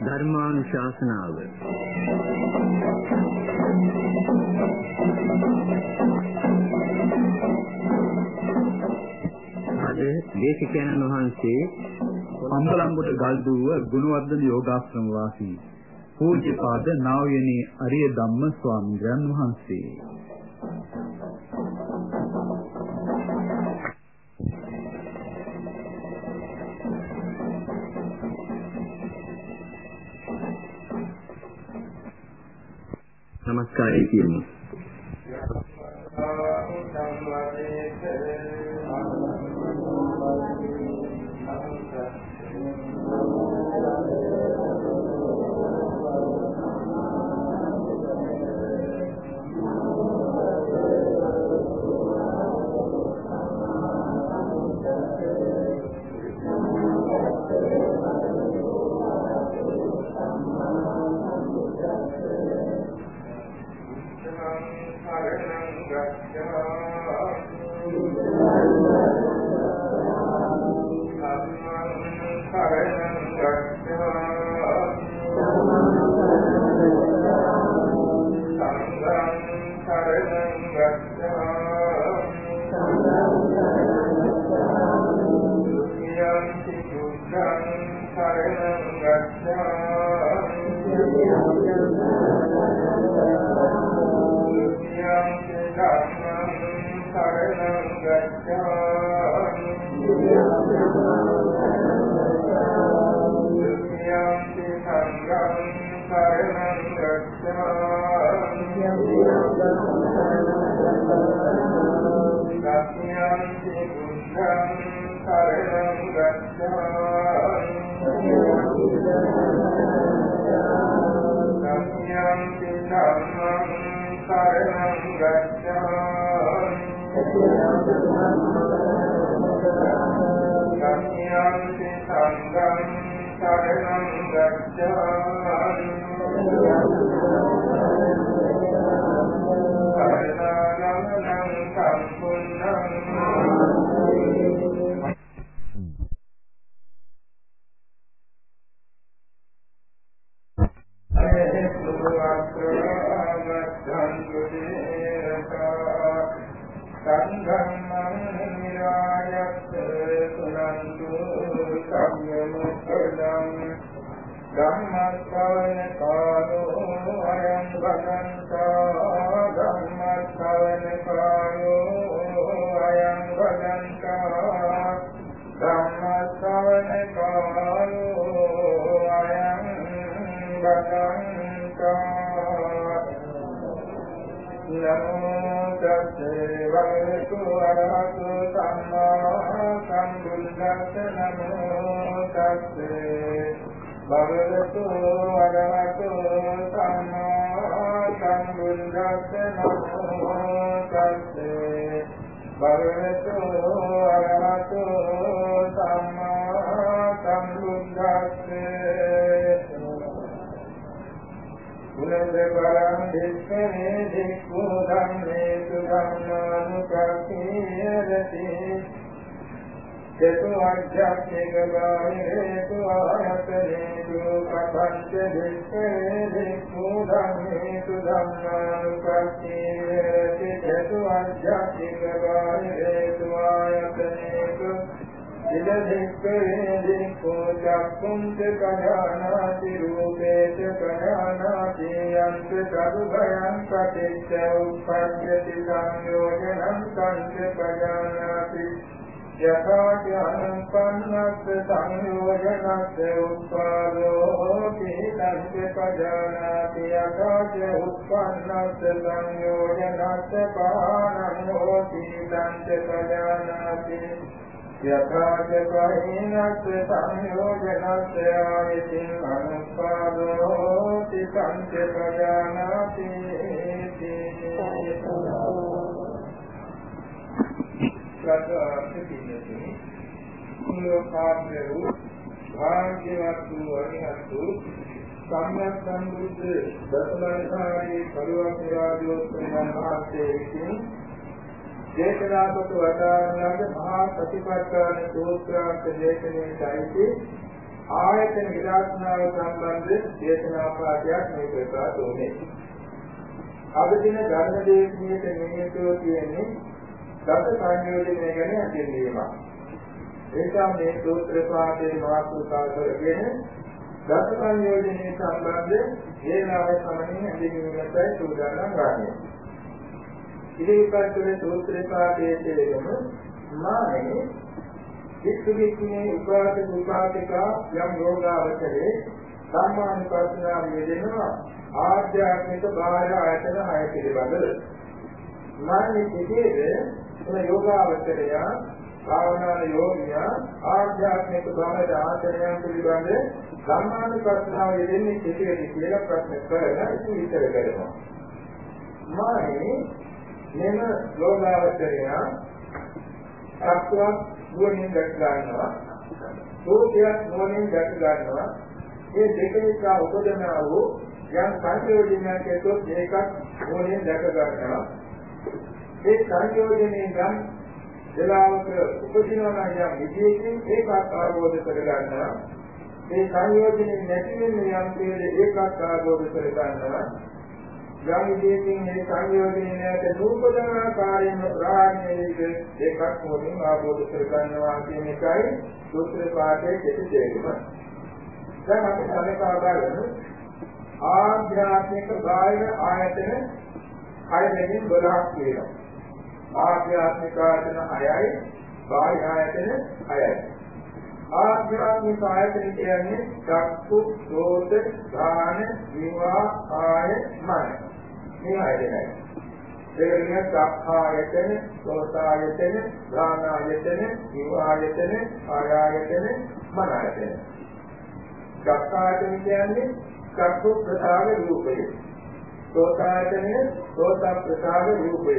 ධර්මානුශාසනාව. අද දේශකයන්න් වහන්සේ අම්බලන්ගොඩ ගල්දුව ගුණවර්ධන යෝගාශ්‍රම වාසී පූජ්‍යපාද නා වූ අරිය ධම්ම ස්වාමීන් වහන්සේ නමස්කාරය කියමු. සරණං ගච්ඡාමි භගවතු වරහතු සම්මා සම්බුද්දස්සේ පුනන්ද බලං දෙක්ඛේ දෙක්ඛු ධම්මේ සුධම්මානුපස්සීයති චතු අධ්‍යාත්මික බාහිරේතු ආයතනේතු ප්‍රපංච දෙක්ඛේ දෙක්ඛු ධම්මේතු ධම්මානුපස්සීයති චතු අධ්‍යාත්මික බාහිරේතු ආයතනේතු ඉද දෙක්ඛේ දෙක්ඛෝ චක්ඛුං ච කඥානාති රූපේ ච කඥානාති යන්ත සරුභයං පටිච්ච උප්පජ්ජති සංයෝජනං සංච කඥානාති යථාච අනුපන්නස්ස සංයෝජනස්ස උත්පාදෝ කීලංච පජානාති යථාච උත්පන්නස්ස සංයෝජනස්ස පානං හෝති තංච පජානාති යථාච පහිනස්ස සංයෝජනස්ස ආයතින් අනුපාදෝ තංච පජානාති ගත අර්ථ පිළිතුරු කුලෝකාග්‍ර වූ භාග්‍යවත් වූ අරිහත්තු සම්්‍යක් සම්බුද්ධ දසලංකාරී පරිවර්තනාදීෝත්තමයන් වහන්සේ විසින් දේශනාපත වදාරන මහා සතිපට්ඨාන සූත්‍රාන්ත දේශනාවේ සාහිත්‍ය ආයතන විදර්ශනාව සම්බන්ධ දේශනා පාඩයක් මේ ප්‍රකාශ වුණේ. අද දින ධර්ම දේශනාවේ නියමිතව කියන්නේ දස සංයෝජනය ගැන අධ්‍යයනය ඒකම මේ සූත්‍ර පාඨයේ මාතෘකා කරගෙන දස සංයෝජනයේ සම්බන්ධ හේනාව සමනින් ඇදහිීමටයි සූදානම් ගන්නෙ. ඉදිරිපත් කළ සූත්‍ර පාඨයේ තේරුම මානේ වික්ෂුවික්ෂුනේ උපාසක උපාසිකා යම් යෝගාවචරේ සම්මානුපස්සනාව යෙදෙනවා ආධ්‍යාත්මික බාහිර ආයතන හය පිළිබඳව. මානේ සිටියේ යෝගාවචරය භාවනා යෝගියා ආධ්‍යාත්මික බාහිර ආචරණයන් පිළිබඳ සම්මානපස්නාව යෙදෙන්නේ කෙසේද කියලා ප්‍රශ්න කරලා ඉති විතර කරනවා. මානේ මෙම යෝගාවචරය සත්‍යයක් නුවණින් දැක ගන්නවා. සෝතියක් නුවණින් දැක ගන්නවා. මේ දෙක නිසා උපදනා වූ යම් සංයෝජනයක් ඇතොත් ඒකත් නුවණින් දැක ගන්නවා. ඒ සංයෝජනයෙන් නම් වෙලාවක උපදිනවා නම් යම් විදියකින් ඒකත් ආවෝධ කරගන්නවා. මේ සංයෝජනේ නැති වෙන යම් පිළිද ඒකත් ආවෝධ කරගන්නවා. යම් විදියකින් මේ සංයෝජනේ නැත නූපදන ආකාරයෙන් ප්‍රාණයේ ඒකත් මොනින් ආවෝධ කරගන්නවා කියන එකයි සූත්‍ර පාඨයේ කෙටි තේරුම. දැන් අපි සමකා බලමු ආධ්‍යාත්මික බාහිර ආයතන 6 දෙකින් 12ක් තියෙනවා. ආධ්‍යාත්මික ආයතන 6යි බාහිර ආයතන 6යි. ආධ්‍යාත්මික ආයතන කියන්නේ චක්කු, සෝත, ධාන, ජීවා, කාය, මන. මේ ආයතනයි. ඒකනේ චක්ඛායතන, සෝතායතන, ධානායතන, ජීවායතන, කායායතන, මනායතන. චක්ඛායතන කියන්නේ චක්කු ප්‍රසාර රූපය. සෝතායතනය සෝත ප්‍රසාර රූපය.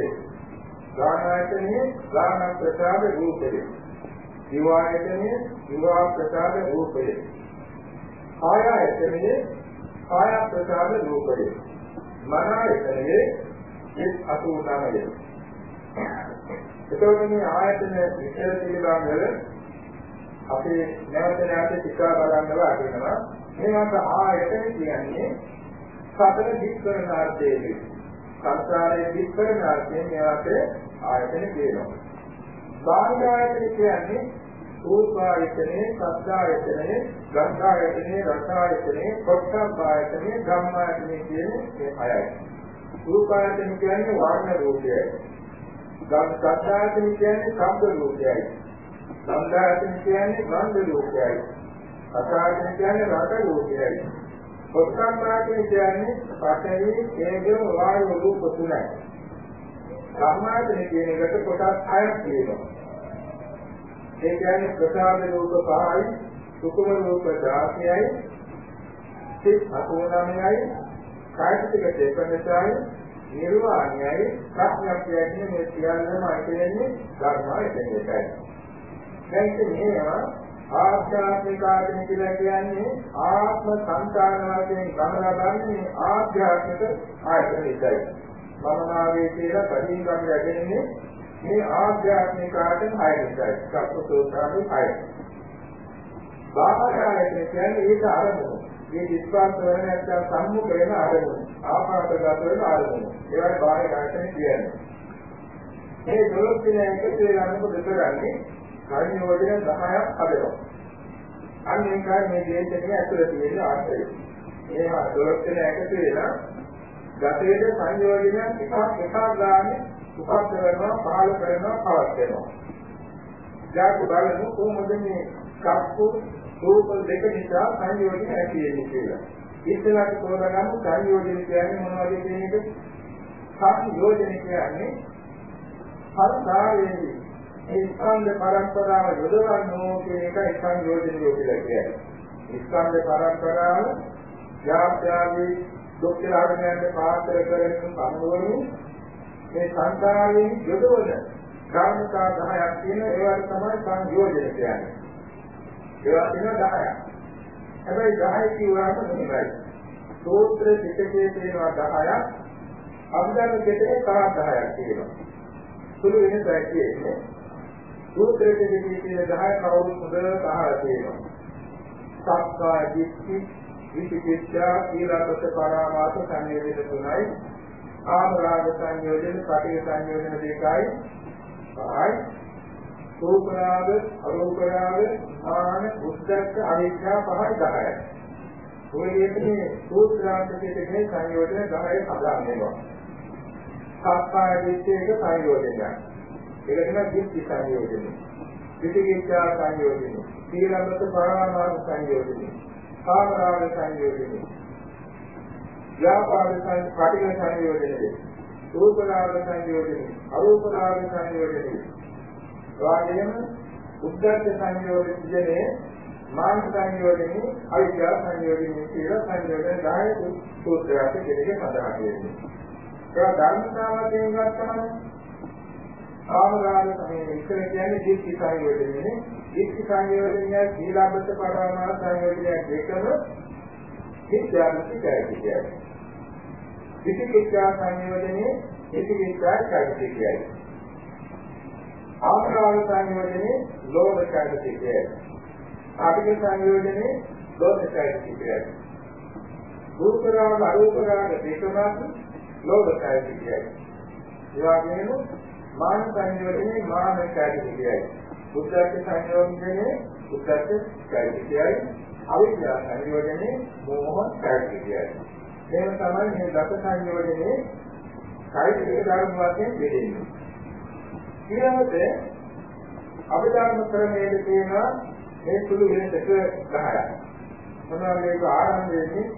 ගානායතනයේ ගාන ප්‍රසාද රූපය. දිවායතනයේ දිවා ප්‍රසාද රූපය. කායායතනයේ කාය ප්‍රසාද රූපය. මනායතනයේ එක් 89ය. එතකොට මේ ආයතන විශේෂ පිළිබඳව අපි නැවත නැවත ටිකා බලන්න වාගෙනවා. මේකට ආයතන කියන්නේ සතර දික් කරන අර්ථයේ සංසාරයේ දික් කරන අර්ථයෙන් මේවට ආයතන කියනවා. බාහිර ආයතන කියන්නේ රූපායතනේ, සත්‍යායතනේ, ගන්ධායතනේ, රසායතනේ, පොට්ටබ්බායතනේ, ධම්මායතනේ කියන මේ හයයි. රූපායතන කියන්නේ වර්ණ රූපයයි. සත්‍යායතන කියන්නේ ශබ්ද රූපයයි. ගන්ධායතන කියන්නේ ගන්ධ රූපයයි. රසායතන කියන්නේ රස රූපයයි. පොට්ටබ්බායතන කියන්නේ පඨවි, තේජෝ, වායු රූප තුනයි. සම්මාදනය කියන එකට කොටස් හයක් තියෙනවා. ඒ කියන්නේ ප්‍රසාද රූප පහයි, සුකුම රූප 16යි, සිත් 89යි, කායික දෙකමසයි, නිර්වාණයයි, ප්‍රඥාප්තියයි කියන මේ සියල්ලම අයිතිවෙන්නේ ධර්මයටයි. දැන් මේවා ආධ්‍යාත්මික ආධින කියලා කියන්නේ ආත්ම සංකාන වශයෙන් ගම ලබන්නේ ආධ්‍යාත්මික ආයතන විතරයි. භවනාවේ කියලා පරිණිකම් රැගෙන්නේ මේ ආධ්‍යාත්මික ආයතන හය නිසායි. සත්පුතෝත්‍රාගේ හය. බාහාරයන් කියන්නේ ඒක අරමුණු. මේ විස්වාස කරන නැත්නම් සම්මුඛ වෙන අරමුණු. ආපාතගත වෙන අරමුණු. ඒවයි බාහිර ආයතන කියන්නේ. මේ දොළොස් දින එකතු වෙලා මොකද කරන්නේ? කර්ණියෝජන 10ක් හදනවා. අන්න ඒකයි මේ දේශනේ ඇතුළත තියෙන ආශ්‍රය. ඒවා දොළොස් දින එකතු වෙලා ගතේද සංයෝජනයක් එකක් එකක් ගානේ උපත් කරනවා පහළ කරනවා පවත් වෙනවා. ජාක බලමු කොහොමද මේ කප්පු රූප දෙක නිසා සංයෝජන ඇති වෙන්නේ කියලා. ඉස්සරහට තෝරගන්න සංයෝජන කියන්නේ මොනවද කියන එක? සංයෝජන කියන්නේ හරකාරයේ ඒ ස්කන්ධ පරම්පරාව යොදවන්නෝ කියන එකයි සංයෝජනය කියලා කියන්නේ. ස්කන්ධ පරම්පරාව යාත්‍යාවේ දුක්ඛ ආගමයන්ට පාත්‍ර කරගෙන සමුවනු මේ සංසාරයෙන් යොදවන කාරණා 10ක් තියෙන ඒවට තමයි සංයෝජන කියන්නේ. ඒවා තියෙන 10ක්. හැබැයි 10 කියුවාම නෙමෙයි. සූත්‍ර පිටකයේ තියෙනවා 10ක්. අභිධර්ම පිටකේ තවත් 10ක් තියෙනවා. සුළු වෙනසක් තියෙන්නේ. සූත්‍ර පිටකයේ තියෙන 10 කවුරුත් හොඳට අහලා තියෙනවා. සක්කාය දිට්ඨි විචිකිච්ඡා ඊළඟට පරාමාස සංයෝජන තුනයි ආමරාග සංයෝජන පටිඝ සංයෝජන දෙකයි. පහයි. රූපරාග අරූපරාග ආන උද්දච්ච අවිද්‍යා පහයි 10යි ඔය විදිහේ සූත්‍රාන්තකයේ සංයෝජන 10 හදාගෙන වෙනවා. සක්කාය දිට්ඨියක සංයෝජනයක්. ඒක තමයි දිට්ඨි සංයෝජනය. විචිකිච්ඡා සංයෝජනය. ඊළඟට පරාමාස සංයෝජනය. කාමරාග සංයෝජනය. ව්‍යාපාද පටිඝ සංයෝජනය රූපරාග සංයෝජනය අරූපරාග සංයෝජනය වාගේම උද්දච්ච සංයෝජනයේ මාන සංයෝජනයේ අවිද්‍යා සංයෝජනයේ කියලා සංයෝජන 10 සූත්‍රයක් දෙකේ සඳහන් වෙන්නේ. ඒක ධර්මතාවයෙන් ගත්තම කාමරාග මේ ඉස්සර කියන්නේ දිට්ඨි සංයෝජනයේ දිට්ඨි සංයෝජනය සීලබ්බත පරමාර්ථ සංයෝජනය දෙකම විද්‍යාත්මක කයිතියයි. විචිකිච්ඡා සංයෝජනයේ විචිකිච්ඡා කයිතියයි. ආකාර සංයෝජනයේ ලෝභ කයිතියයි. ආපික සංයෝජනයේ ලෝභ කයිතියයි. රූපරාග අරූපරාග දෙකම ලෝභ කයිතියයි. ඒ වගේම මාන සංයෝජනයේ මාන කයිතියයි. උද්දච්ච සංයෝජනයේ උද්දච්ච කයිතියයි. අවිද්‍යා සංයෝජනයේ මෝහ කයිතියයි. මේක තමයි මේ දස සංයෝජනයේ කායික ධර්ම වශයෙන් බෙදෙන්නේ. ඊළඟට අභිධර්ම ක්‍රමයේ තියෙන මේ සුළු වෙනසක 10ක්. මොනවා මේක ආරම්භ වෙන්නේ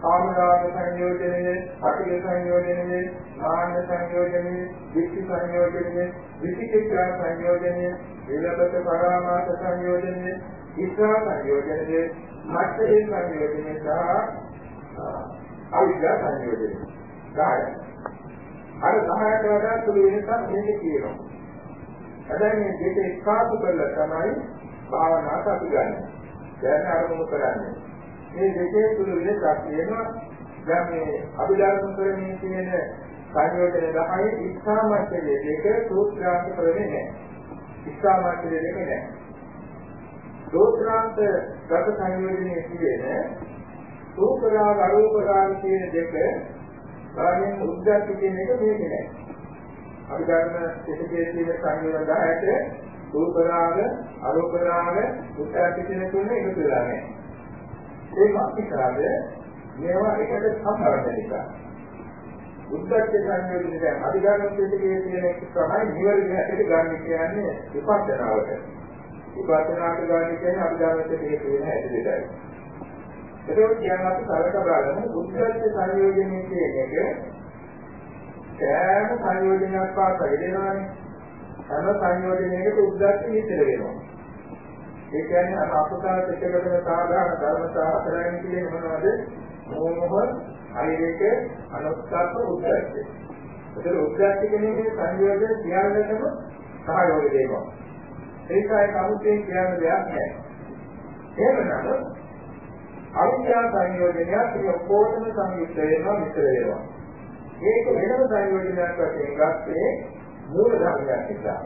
කාමරාග සංයෝජනයේ, අටික සංයෝජනයේ, ආනන්ද සංයෝජනයේ, විච්චි සංයෝජනයේ, විචිකිච්ඡා සංයෝජනයේ, ඊළඟට පරාමාස සංයෝජනයේ, ඉස්සා සංයෝජනයේ, මච්චේ සංයෝජනයේ සහ අවිද්‍යා සංයෝජනය. 10යි. අර 10ට වඩා සුළු වෙනසක් මේකේ තියෙනවා. හැබැයි මේ දෙක එක්කාසු කරලා තමයි භාවනාවට අපි ගන්න. දැන් අරමුණු කරන්නේ. මේ දෙකේ සුළු වෙනසක් තියෙනවා. දැන් මේ අභිධර්ම ක්‍රමයේ තියෙන සංයෝජන 10 ඉස්සාමච්චලයේ දෙක සූත්‍රාන්ත ක්‍රමේ නැහැ. ඉස්සාමච්චලයේ දෙක නැහැ. සූත්‍රාන්ත ගත සංයෝජනයේ තියෙන රූපරාග අරූපරාග කියන දෙක බලමින් උද්දච්ච කියන එක මේක නෑ. අපි ගන්න පිටකේ තියෙන සංයෝජන 10ට රූපරාග අරූපරාග උද්දච්ච කියන තුන එකතු වෙලා නෑ. ඒක අපිටාද මේවා එකට සම්බන්ධ නිසා. උද්දච්ච සංයෝජන දැන් අපි ගන්න පිටකේ තියෙන එක තමයි නිවැරදි හැටට ගන්න කියන්නේ විපස්සනාවට. විපස්සනාට ගන්න කියන්නේ අපි ගන්න පිටකේ තියෙන හැටි දෙකයි. ඒක කියන්නේ අපි සරක බලන උද්දච්ච සංයෝජනයේ කියන එක සෑම සංයෝජනයක් පාසා යෙදෙනවානේ. හැම සංයෝජනයකට උද්දච්ච විතර වෙනවා. ඒ කියන්නේ අර අපසාර පිටකටම සාධාරණ ධර්මතා හතරෙන් කියන්නේ මොනවද? මොහොත, අනිරේක, අනුත්සාර උද්දච්ච. ඒතර උද්දච්ච කියන්නේ සංයෝජන සියල්ලටම සහයෝග දෙනවා. ඒකයි කවුරුත් කියන දෙයක් නැහැ. එහෙමනම් අවිද්‍යා සංයෝජනයක් මේ ඔක්කොටම සංයුක්ත වෙනවා මිශ්‍ර වෙනවා. මේක වෙනම සංයෝජනයක් වශයෙන් ගත්තේ මූල ධර්මයක් නිසා.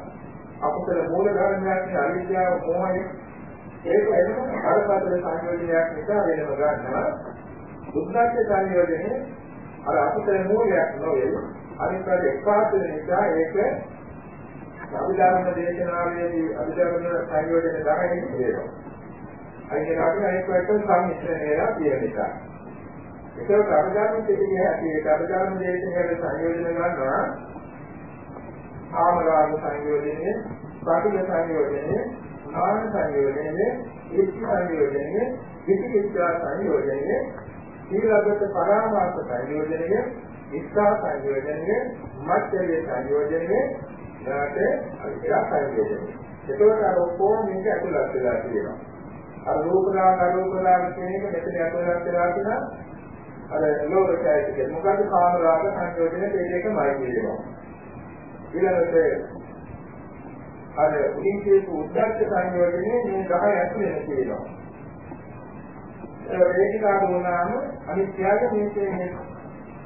අකුසල මූල ධර්මයක් අවිද්‍යාව මොහය ඒක වෙනම අරපතල සංයෝජනයක් නිසා වෙනම ගන්නවා. බුද්ධත්ව සංයෝජනේ අර අකුසල මූලයක් නොවේ. අනිත් පැත්තේ එක්පාත නිසා ඒක අභිධර්ම දේශනාවේදී අභිධර්ම සංයෝජන 10 වෙනවා. අයින් අපි අනිත් පැත්තට සම්මිශ්‍රණය වෙලා තියෙන නිසා. ඒක කර්මජාන පිටියේ ඇති ඒ කර්මජාන දේශනාවේ සංයෝජන ගන්නවා. ආමරාග සංයෝජනය, ප්‍රතිග සංයෝජනය, නාම සංයෝජනය, ඉච්ඡ සංයෝජනය, විචිකිච්ඡා සංයෝජනය, සීලගත පරාමාස සංයෝජනය, ඉස්සා සංයෝජනය, මච්චලේ සංයෝජනය, ඊට අවිද්‍යා සංයෝජනය. ඒකෝට අර ඔක්කොම මේක ඇතුළත් වෙලා තියෙනවා. අර රූපරාග අරූපරාග කියන එක මෙතන අතලක් වෙලා තියෙනවා. අර ලෝකයයි කියන මොකද්ද කාම රාග සංයෝජන දෙකමයි කියනවා. ඊළඟට අර උදින්කේ උද්දච්ච සංයෝජනේ මේ 10 ඇතුළේ කියනවා. වේදිකාව වුණාම අනිත් ත්‍යාග මේකේ මේ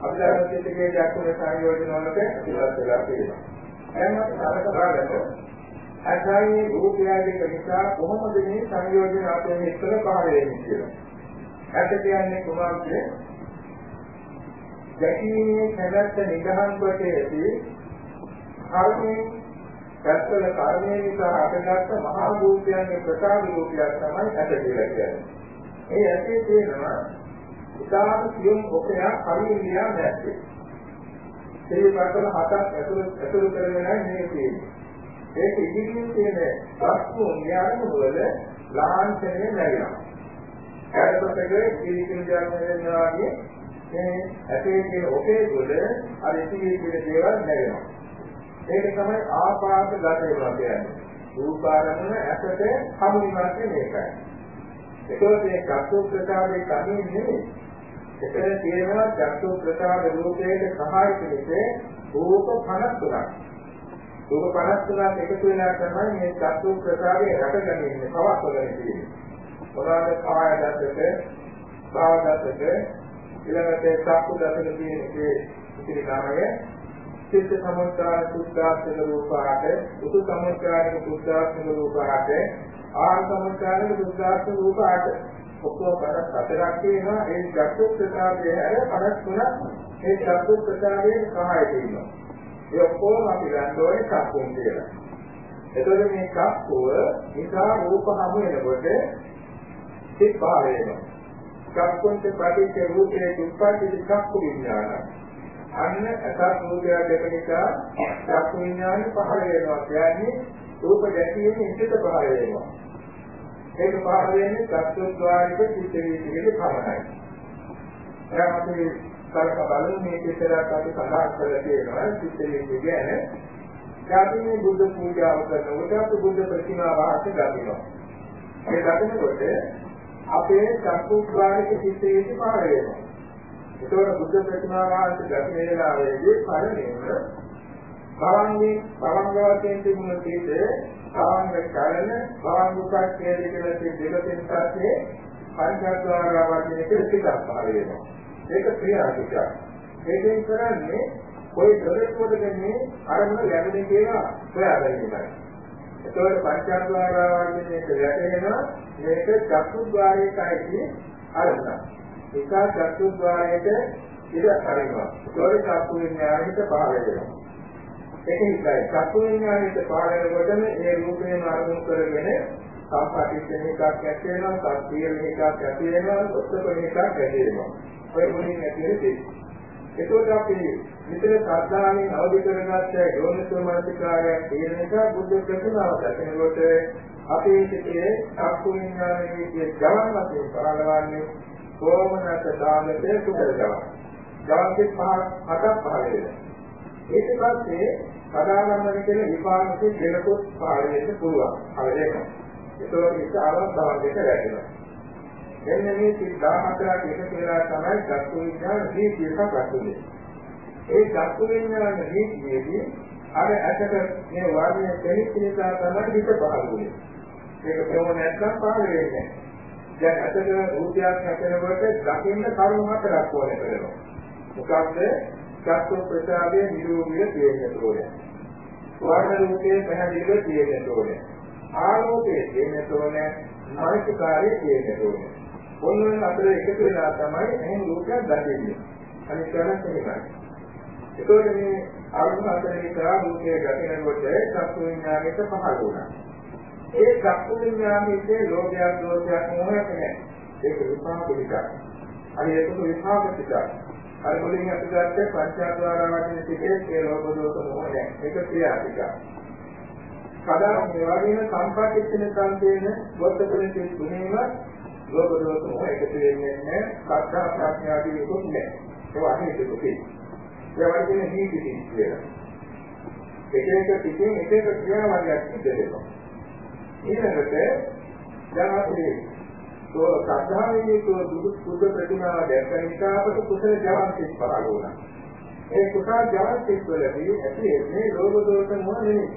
අපිට චිත්තකයේ දක්වන සංයෝජන වලට ඉවත් වෙලා තියෙනවා. එහෙනම් අරක බලන්න. අසයි රූපයගේ නිසා කොහොමද මේ සංයෝජන අපේ එක්කල පහළ වෙන්නේ කියලා. ඇත්ත කියන්නේ කොහොමද? දැකීමේ කැමැත්ත නිගහන් කොට ඇති කර්මයෙන් පැත්තල කර්මයේ නිසා හටගත්ත මහා භූතයන්ගේ ප්‍රකාශ රූපයක් තමයි ඇත කියලා කියන්නේ. ඒ ඇතේ තියෙනවා ඉතාම සියුම් ඔකයක් හරියට නැත්තේ. ඒ පැත්තල හතක් ඇතුළු ඇතුළු කරගෙනයි මේ තියෙන්නේ. ඒක ඉදිරියෙන් තියෙන වස්තු ඥාන වල ලාංඡනය ලැබෙනවා. කාර්යපතක ඉදිරියෙන් යනවා වගේ මේ ඇතේ තියෙන ඔකේ වල අර ඉතිරි කියන දේවල් ලැබෙනවා. ඒක තමයි ආපාත ගත වෙනවා කියන්නේ. රූපාරමණ ඇසට හමු වීමක් මේකයි. ඒකෝට මේ චක්කු ප්‍රසාදේ කමින් නෙමෙයි. එතන තියෙනවා චක්කු ප්‍රසාද රූපයේ සහාය පිළිසේ රූප 53ක්. රූප 53ක් එකතු වෙලා තමයි මේ චක්කු ප්‍රසාදේ රැකගන්නේ පවත්වගෙන තියෙන්නේ. මොනවාද කාය දත්තක, භාව දත්තක, ඊළඟට චක්කු දත්තක තියෙන එකේ ඉතිරි කාමයේ චිත්ත සමුච්ඡාය සුද්ධාස්තක රූපාට උතු සමුච්ඡායක සුද්ධාස්තක රූපාට ආන් සමුච්ඡායක සුද්ධාස්තක රූපාට ඔක්කොම පදක් හතරක් තියෙනවා ඒ චක්කු ප්‍රසාදයේ හැර පදක් තුනක් ඒ චක්කු ප්‍රසාදයේ සහාය දෙනවා ඒ ඔක්කොම අපි ගන්න ඕනේ චක්කුන් කියලා. එතකොට මේ චක්කුව නිසා රූප හමු වෙනකොට සිත් පහළ වෙනවා. චක්කුන්ට ප්‍රතිචේ රූපයේ උත්පත්ති චක්කු විඥානයි. අන්න අසත් රූපය දෙක නිසා චක්කු විඥානෙ පහළ වෙනවා. කියන්නේ රූප දැකීමේ ඉසිත පහළ වෙනවා. ඒක පහළ වෙන්නේ චක්කුද්්වාරික චිත්ත වීතියේ පමණයි. දැන් අපි කල්ප බලමු මේ චිත්‍රයක් අපි සඳහන් කරලා තියෙනවා චිත්ත වීතිය කියන්නේ අපි මේ බුද්ධ පූජාව කරනකොට අපි බුද්ධ ප්‍රතිමා වාහක ගන්නවා ඒ ගන්නකොට අපේ චක්කුද්්වාරික චිත්ත වීතිය පහළ වෙනවා ඒතකොට බුද්ධ ප්‍රතිමා වාස්තු ගත වේලාවේදී පරිණේම භවංගේ භවංග වශයෙන් තිබුණ තීත භවංග කරන භවංගුකක් කියලා කියන දෙකෙන් පස්සේ පංචද්වාර වශයෙන් පිළිසිතක් පහළ වෙනවා. ඒක ක්‍රියාසිකක්. ඒකෙන් කරන්නේ કોઈ දොරටුවද ගන්නේ අරමුණ ලැබෙන කියලා හොයාගන්නයි. ඒතකොට පංචද්වාර වශයෙන් වැටෙනවා මේක චක්කුද්්වාරයකයි අරමුණ. එක චතුද්වාරයට ඉර හරිනවා. ඒකෝරේ චක්කු විඥාණයට පහළ වෙනවා. ඒක නිසායි චක්කු විඥාණයට පහළ වෙනකොටම ඒ රූපේම අරමුණු කරගෙන සම්පටිච්ඡන එකක් ඇති වෙනවා, සත්‍යය එකක් ඇති වෙනවා, ඔත්තපන එකක් ඇති වෙනවා. ඔය මොනින් ඇති වෙන්නේ? ඒකෝට අපි විතර සද්ධාමෙන් අවදි කරගත්ත යෝනිසෝ මනසිකාරයක් තියෙන නිසා බුද්ධ ප්‍රතිමාව දකිනකොට අපේ සිතේ චක්කු විඥානයේ ජවන් වශයෙන් පහළවන්නේ සෝමනස දානයේ සුබල ගමන. ගාන්තික පහ හතක් පහල වෙනවා. ඊට පස්සේ කදාගමන කියන විපාකයේ දෙනකොත් පහල වෙන්න පුළුවන්. හරියට. ඒතකොට ඒක ආරම්භ දෙක රැඳෙනවා. එන්න මේ 14ක් එක කියලා තමයි චක්කු විඥාන දීපිය සකස්ුනේ. ඒ චක්කු විඥාන දීපියේදී අර ඇටක මේ වාදයේ දෙහිත් නිසා තමයි හිත පහළ වෙන්නේ. ඒක ප්‍රමෝණ නැත්නම් පහළ වෙන්නේ නැහැ. දැන් අතට රූපයක් හැදෙනකොට දකින්න කරුණු හතරක් ඕනේ කරනවා. මොකක්ද? චක්ක ප්‍රසාදයේ නිරෝධිය තියෙන්න ඕනේ. වර්ණ රූපයේ පැහැදිලිව තියෙන්න ඕනේ. ආලෝකයේ තියෙන්න ඕනේ. මානසිකාරයේ තියෙන්න ඕනේ. ඔන්න අතර එකතු වෙලා තමයි එහෙම රූපයක් දකින්නේ. අනිත් කරන්නේ ඒකයි. ඒකෝට මේ අරුණ අතර විතර රූපයේ දකිනකොට චක්ක විඥානයට පහළ වුණා. ඒ චක්කු විඥානයේ ලෝභයක් දෝෂයක් මොහොතක් නැහැ. ඒක විපාක පිටක්. අර ඒක විපාක පිටක්. අර මුලින් අපි ගත්තේ පංචාද්වාර වටින පිටේ ඒ ලෝභ දෝෂ මොහ නැහැ. ඒක ක්‍රියා පිටක්. කදා මේ වගේම සම්පටිච්ඡන සංකේන වර්තකලේ තුනේම ලෝභ දෝෂ මොහ එකතු වෙන්නේ නැහැ. සත්‍ය ප්‍රඥාදී විකුත් නැහැ. ඒක අහිමි දෙකේ. ඒ වගේම නීති කියලා. එක එක පිටින් එක එක ක්‍රියාවලියක් සිදු වෙනවා. ඊළඟට දැන් අපි තෝ සද්ධාවේ තෝ බුදු බුද්ධ ප්‍රතිමාව දැක්ක නිසා අපට කුසල ජවන් සිත් පහළ වුණා. ඒ කුසල ජවන් සිත් වලදී ඇති මේ ලෝභ දෝෂ මොන නෙමෙයි.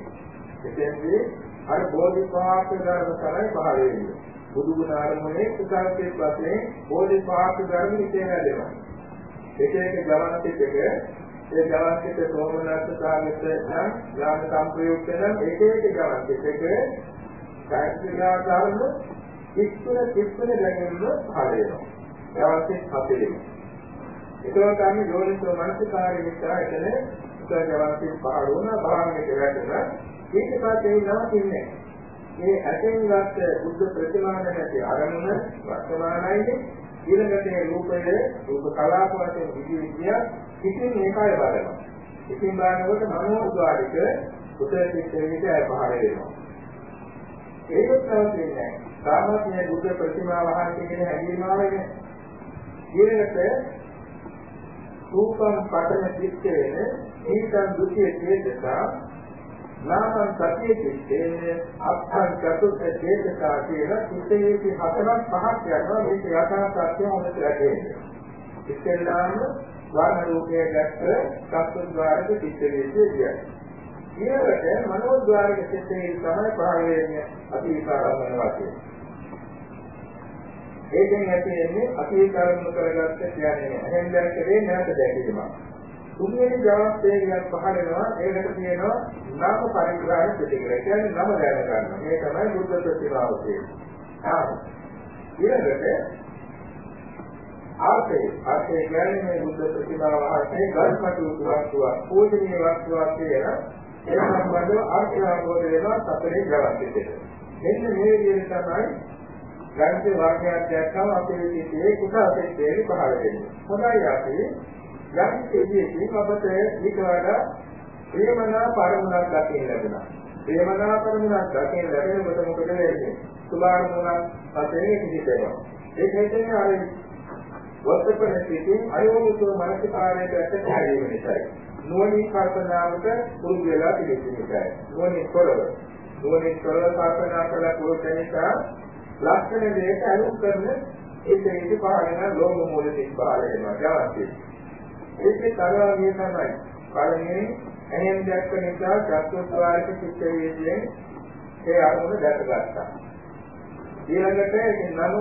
එතෙන්දී අර බෝධිපාක්ෂ ධර්ම තමයි පහළ වෙන්නේ. බුදු ගුණ ආරමුණේ කුසල්කේ වශයෙන් බෝධි පාක්ෂ ධර්ම හිතේ නැදෙනවා. එක එක ජවන්තික එක ඒ ජවන්තික සෝමනස්ස සාගත නම් ඥාන සම්ප්‍රයුක්ත නම් එක එක ජවන්තික එක කායිකා ධර්ම ඉක්ුණ ඉක්ුණ ගැනීම පහළ වෙනවා. ජවන්තික හතරේ. ඒකෝ තමයි යෝනිසෝ මනසිකාරී විස්තර එතන ජවන්තික පහළ වුණා භාවනාවේ වැටෙනවා. ඊට පස්සේ නවතින්නේ මේ ඇතෙන් ගත්ත බුද්ධ ප්‍රතිමාන නැති අරමුණ වර්තමානයිනේ ඊළඟට මේ රූපය රූප කලාප වශයෙන් විදි විද්‍ය කිසිම ඒකයි බලනවා. ඉතින් බලනකොට මනෝද්වාරික උතර සිත්යේ ඇය පහළ වෙනවා. ඒකත් තමයි නැහැ. සාමාන්‍ය බුද්ධ ප්‍රතිමා වහන්සේ කියන හැඟීම ආවෙන්නේ. ඊළඟට රූපං පඨම චිත්තේන ඊතං ဒုတိ ය චේතසා නාමං සතිය චිත්තේන අත්ථං චතුර්ථ චේතසා කියලා චිත්තයේ හතරක් පහක් යනවා මේක යථා සත්‍ය හොඳට රැකෙන්නේ. ඉස්සෙල්ලාම වර්ණ රූපයේ දැක්ක සත්ත්වාරක චිත්ත වේදිය ඊළඟට මනෝද්වාරික චිත්තයේ තමයි පහළ වෙන්නේ අතීතාරම්මන වාක්‍යය. ඒකෙන් ඇති වෙන්නේ අතීතාරම්මන කරගත්ත කියන්නේ එහෙන් දැක්කේ නැවත දැකීමක්. තුන්වෙනි ජවාබ්දේකියක් පහළ වෙනවා ඒකට කියනවා නාම පරිග්‍රහණ ප්‍රතික්‍රියා කියන්නේ නම දැන ගන්න. මේ තමයි බුද්ධ ප්‍රතිභාව කියන්නේ. ඊළඟට ආර්ථය ආර්ථය කියන්නේ මේ බුද්ධ ප්‍රතිභාව ආර්ථය ගල්පතු වස්තුවක් පූජනීය වස්තුවක් කියන ඒ සම්බන්ධව ආර්ථය අවබෝධ වෙනවා සතරේ ජවාබ්දේට. මෙන්න මේ විදිහට තමයි ගන්ධ වාක්‍යයක් දැක්කම අපේ සිිතේ කුසාසෙත් දෙවි පහළ වෙන්නේ. හොඳයි අපි යම් කෙනෙකුට අපට ඊට වඩා ප්‍රේමනා පරමුණක් දකින්න ලැබුණා. ප්‍රේමනා පරමුණක් දකින්න ලැබෙනකොට මොකද වෙන්නේ? සුභාරමුණක් පතේ පිළිපෙනවා. ඒක හිතන්නේ අර වස්තපන සිටින් අයෝනිසෝ මනසිකාරයට ඇට හැරීම නිසායි. නුවණින් කල්පනාවට පුරුදු වෙලා පිළිපෙන නිසායි. නුවණින් තොරව. නුවණින් තොරව කල්පනා කළ පුරුෂ නිසා ලක්ෂණ දෙක අනුව කරන ඒ දෙකේ පහළන ලෝභ මූල දෙක පහළ වෙනවා. ජාතිය. ඒකේ තරවාගේ තමයි. පළමුවෙන් එහෙන් දැක්ක නිසා චක්කස්වාරික චිත්ත වේදයෙන් ඒ අරමුණ දැකගත්තා. ඊළඟට ඒකේ නම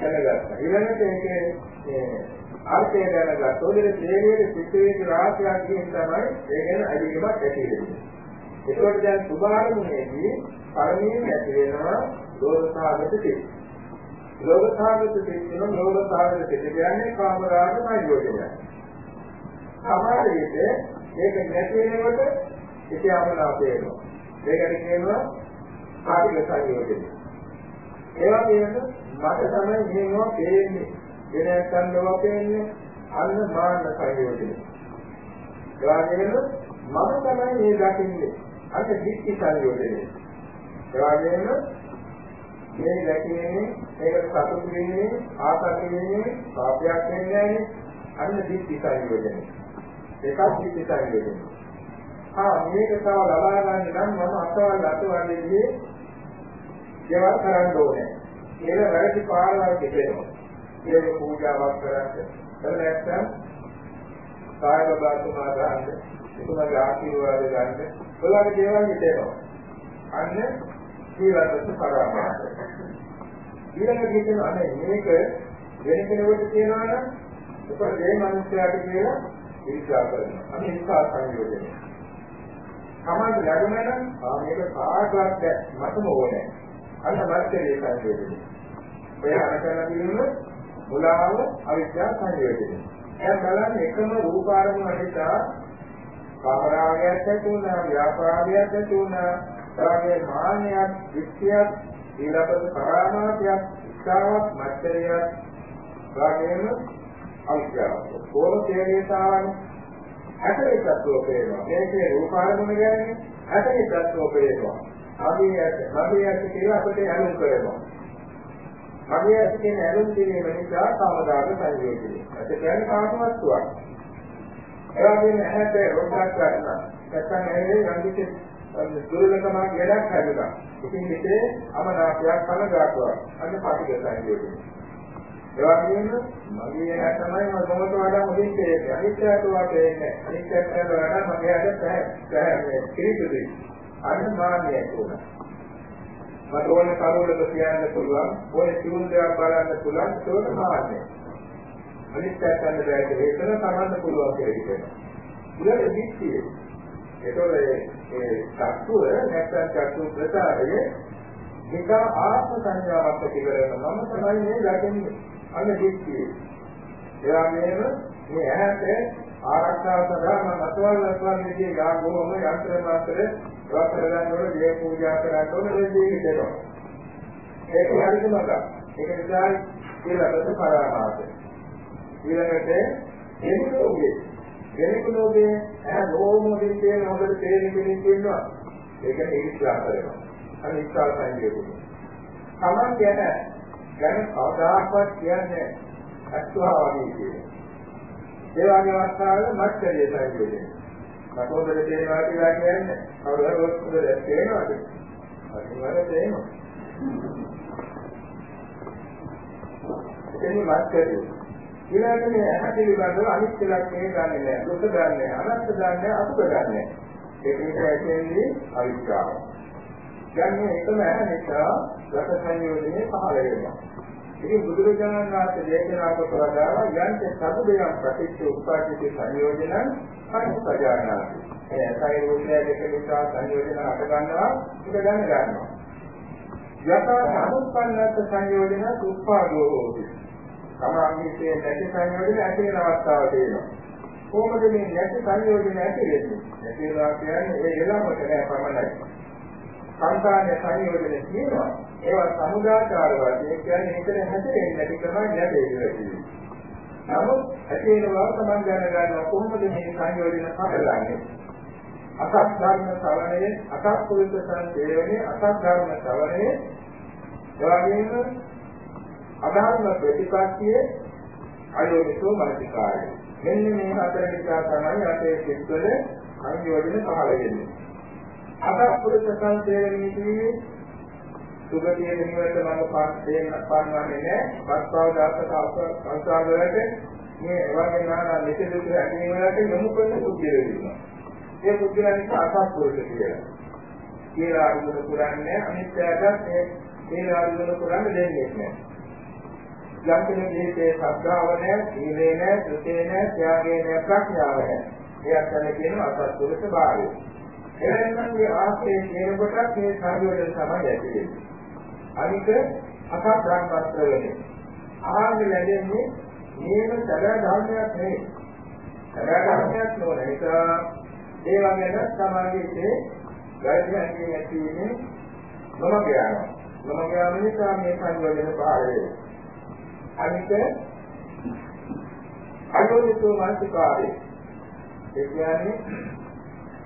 දැනගත්තා. ඊළඟට ඒකේ අර්ථය දැනගත්තා. ඔතන තේරෙන්නේ චිත්ත වේද රාශියක් කියන තමයි ඒ ගැන අදිනමක් ඇති වෙන්නේ. ඒකෝට දැන් සුභාරමුණේදී පළමුවෙන් ඇති වෙනවා දෝෂාගත චිත්ත. ලෝභසාගත චිත්ත නම් ලෝභසාගත චිත්ත කියන්නේ කාමරාග සංයෝජනය. සමහර විට මේක නැති වෙනකොට ඉතිආමනාප වෙනවා. මේකට කියනවා කාටික සංයෝජනය. ඒ වගේම මට තමයි මේවා පේන්නේ. වෙන නැත්නම් පේන්නේ අන්න මාන්න සංයෝජනය. ඒ වගේම මම තමයි මේ දකින්නේ. අන්න දික්ටි සංයෝජනය. ඒ වගේම මේ දැකීමේ මේක සතුටු වෙන්නේ ආසත් වෙන්නේ පාපයක් වෙන්නේ නැහැ අන්න දික්ටි සංයෝජනය. එකක් පිටිසයි වෙන්නේ. ආ මේක තව ලබා ගන්න නම් මම අතවල් අතවල්ලේදී දේවල් කරන්න ඕනේ. ඒක වැරදි පාරවල් දෙකේනවා. ඒක පූජාවක් කරන්න. එතන නැත්නම් කාය බබතුමා ගන්න, එතුමාගේ ආශිර්වාද ගන්න. ඔයාලගේ දේවල් හිතේනවා. අන්න ජීවිතය පරාමාස. ඊළඟ ගීතන අනේ මේක වෙන කෙනෙකුට කියනවා නම් උපර දෙය මිනිස්යාට කියලා ඉරිසා කරනවා. අනිත්කා සංයෝජනය. සමාජ ලැබුණා නම් ආ මේක කාටවත් මතම ඕනේ. අන්න මර්ථයේ සංයෝජනය. ඔය අරගෙන දිනුන මුලාව අවිද්‍යා සංයෝජනය. දැන් බලන්න එකම රූපාරම නිසා කාමරාගයක් ඇති වුණා, ව්‍යාපාරයක් ඇති වුණා, තරගේ මාන්නයක්, විත්‍යක්, ඊළඟට පරාමාසයක්, ඉස්සාවක්, මච්චරියක්, වාගේම අවිද්‍යාව. කොහොම තේරෙතාවනේ? ඇතේ තත්ත්වෝ පේනවා. මේකේ රූපාරමුණ ගැන්නේ ඇතේ තත්ත්වෝ පේනවා. මගේ ඇත මගේ ඇත කියලා අපිට අනුන් කරනවා. මගේ ඇත කියන අනුන් කිරීම නිසා කාමදාග සංයෝගය. ඇත කියන්නේ කාම වස්තුවක්. ඒ වගේම ඇහැට රොඩක් ගන්න. නැත්නම් ඇහි රංගිත දුර්ලභමක් වැඩක් හැදුනා. ඉතින් මෙතේ අමනාපයක් කනගාටුවක්. අන්න පටිඝ සංයෝගය. ඒ වගේම මගේ ඇහැ තමයි මම කොහොමද වඩා හොඳින් තේරෙන්නේ. අනිත්‍යයට වටේන්නේ. අනිත්‍යයට වඩා මගේ ඇහැ පැහැ පැහැ පිළිතුරුයි. අන්න මාන්නය උනා. මට ඕන කරුණක කියන්න පුළුවන් ඕන සිවුම් දෙයක් බලන්න පුළුවන් ඒක මාන්නේ අනිත් පැත්තෙන් දැක්ක වේතන තමන්න පුළුවන් කියලා කියනවා ඊළඟ දික්තිය ඒතකොට ඒ චක්කුව නැත්නම් චක්කු ප්‍රසාරයේ එක ආත්ම සංඥාවක් ඇති කරගෙන මම තමයි මේ ලකින්නේ අන්න දික්තිය ඒ වගේම මේ ඇහැට ආරක්ෂාව සඳහා මම අතවල් අතවල් විදිහේ ගාගෝම යන්ත්‍ර මාත්‍ර ඒවා කරගන්න ඕනේ දේ පූජා කරන්න ඕනේ මේ දේ හිතෙනවා. ඒක හරියටම ගන්න. ඒක නිසා ඊළඟට පරාමාස. ඊළඟට එනිකෝගේ එනිකෝගේ ඇහ රෝමෝදින් කියන හොඳට තේරෙන කෙනෙක් ඉන්නවා. ඒක නිවිස්ලා කරනවා. අනිත්‍ය සංයෝගය. Taman ගැන ගැන කවදාකවත් කියන්නේ අත්වාදී කියන්නේ. ඒ වගේ අවස්ථාවල මත්කරිය සංයෝජනය. කටෝදල තේනවා කියලා කියන්නේ කවුරු හරි ඔක්කොද තේනවද? අනිවාර්යයෙන් තේනවා. එතන මත්කරිය. ඊළඟට මේ ඇහැ පිළිබඳව අනිත්‍ය ලක්ෂණය ගන්නෙ නෑ. දුක ගන්නෙ නෑ. අනත්ත ගන්නෙ නෑ. අසුබ ගන්නෙ නෑ. ඒක නිසා ඇතිවෙන්නේ අවිද්‍යාව. ගන්නේ එකම ඇහැ නිසා රස සංයෝජනේ පහළ වෙනවා. ඉතින් බුදුරජාණන් වහන්සේ දේශනා කොට වදාළා යන්ත සබුදයන් ප්‍රතිච්ඡ උපාදිත සංයෝජනං පරිපජානාති. ඒ සයි රූපය දෙක නිසා සංයෝජන හට ගන්නවා ඉඳ ගන්න ගන්නවා. යථා සමුප්පන්නත් සංයෝජන උත්පාදෝ හෝති. සමාංගිකයේ නැති සංයෝජන ඇති වෙන අවස්ථාව තියෙනවා. කොහොමද මේ නැති සංයෝජන ඇති වෙන්නේ? නැති වෙනවා කියන්නේ ඒ එළමට නෑ පමණයි. සංකාරය සංයෝජන කියනවා. ඒවා සමුදාකාර වශයෙන් කියන්නේ එතන හැදෙන්නේ නැති ක්‍රමයක් නැදේ නමුත් ඇතිවෙන බව තමයි දැනගන්නවා කොහොමද මේ සංයෝජන හටගන්නේ. අසත් ධර්ම ශ්‍රවණය, අසත් පුරුෂ සංසේවනය, අසත් ධර්ම ශ්‍රවණය, එවැගේම අධර්ම ප්‍රතිපත්තිය අයෝනිසෝ මනසිකාරය. මෙන්න මේ හතර නිසා තමයි අපේ සිත්වල සංයෝජන පහළ වෙන්නේ. අසත්පුරුෂ සංසේවනයේ කියන්නේ සුගතිය නිවැරද මම පාස්යෙන් පන්නන්නේ නැහැ. පස්පාව දාසක සංසාර වලට මේ වගේ නානා නිසිදුක ඇතිවීම වලට යොමු කරන බුද්ධිය වෙනවා. ඒ බුද්ධිය නිසා අසත්පුරුෂ කියලා. කියලා අනුමත කරන්නේ අනිත්‍යයට මේ කියලා අනුමත කරන්න දෙන්නේ නැහැ. යම් කෙනෙක් ජීවිතේ ශ්‍රද්ධාව නැහැ, සීලේ නැහැ, සුතේ නැහැ, ත්‍යාගය නැහැ, ප්‍රඥාව නැහැ. ඒ අතන කියන අසත්පුරුෂ භාවය. එවැන්නම් මේ ආශ්‍රය කියන කොටත් මේ සංයෝජන තමයි ඇති වෙන්නේ. අනික අසත් බ්‍රහ්මස්ත්‍ර වෙන්නේ. ආහාර ලැබෙන්නේ මේක සදා ධර්මයක් නෙවෙයි. සදා ධර්මයක් නොවන එක ඒ වගේම සමාජයේ ගයිඩ්ලයින් ඇති වෙන්නේ මොනවද කියනවා. මොනවද කියනවා නිසා මේ සංයෝජන පහළ වෙන්නේ. අනික අයෝනිසෝ මානසිකාරය. ඒ කියන්නේ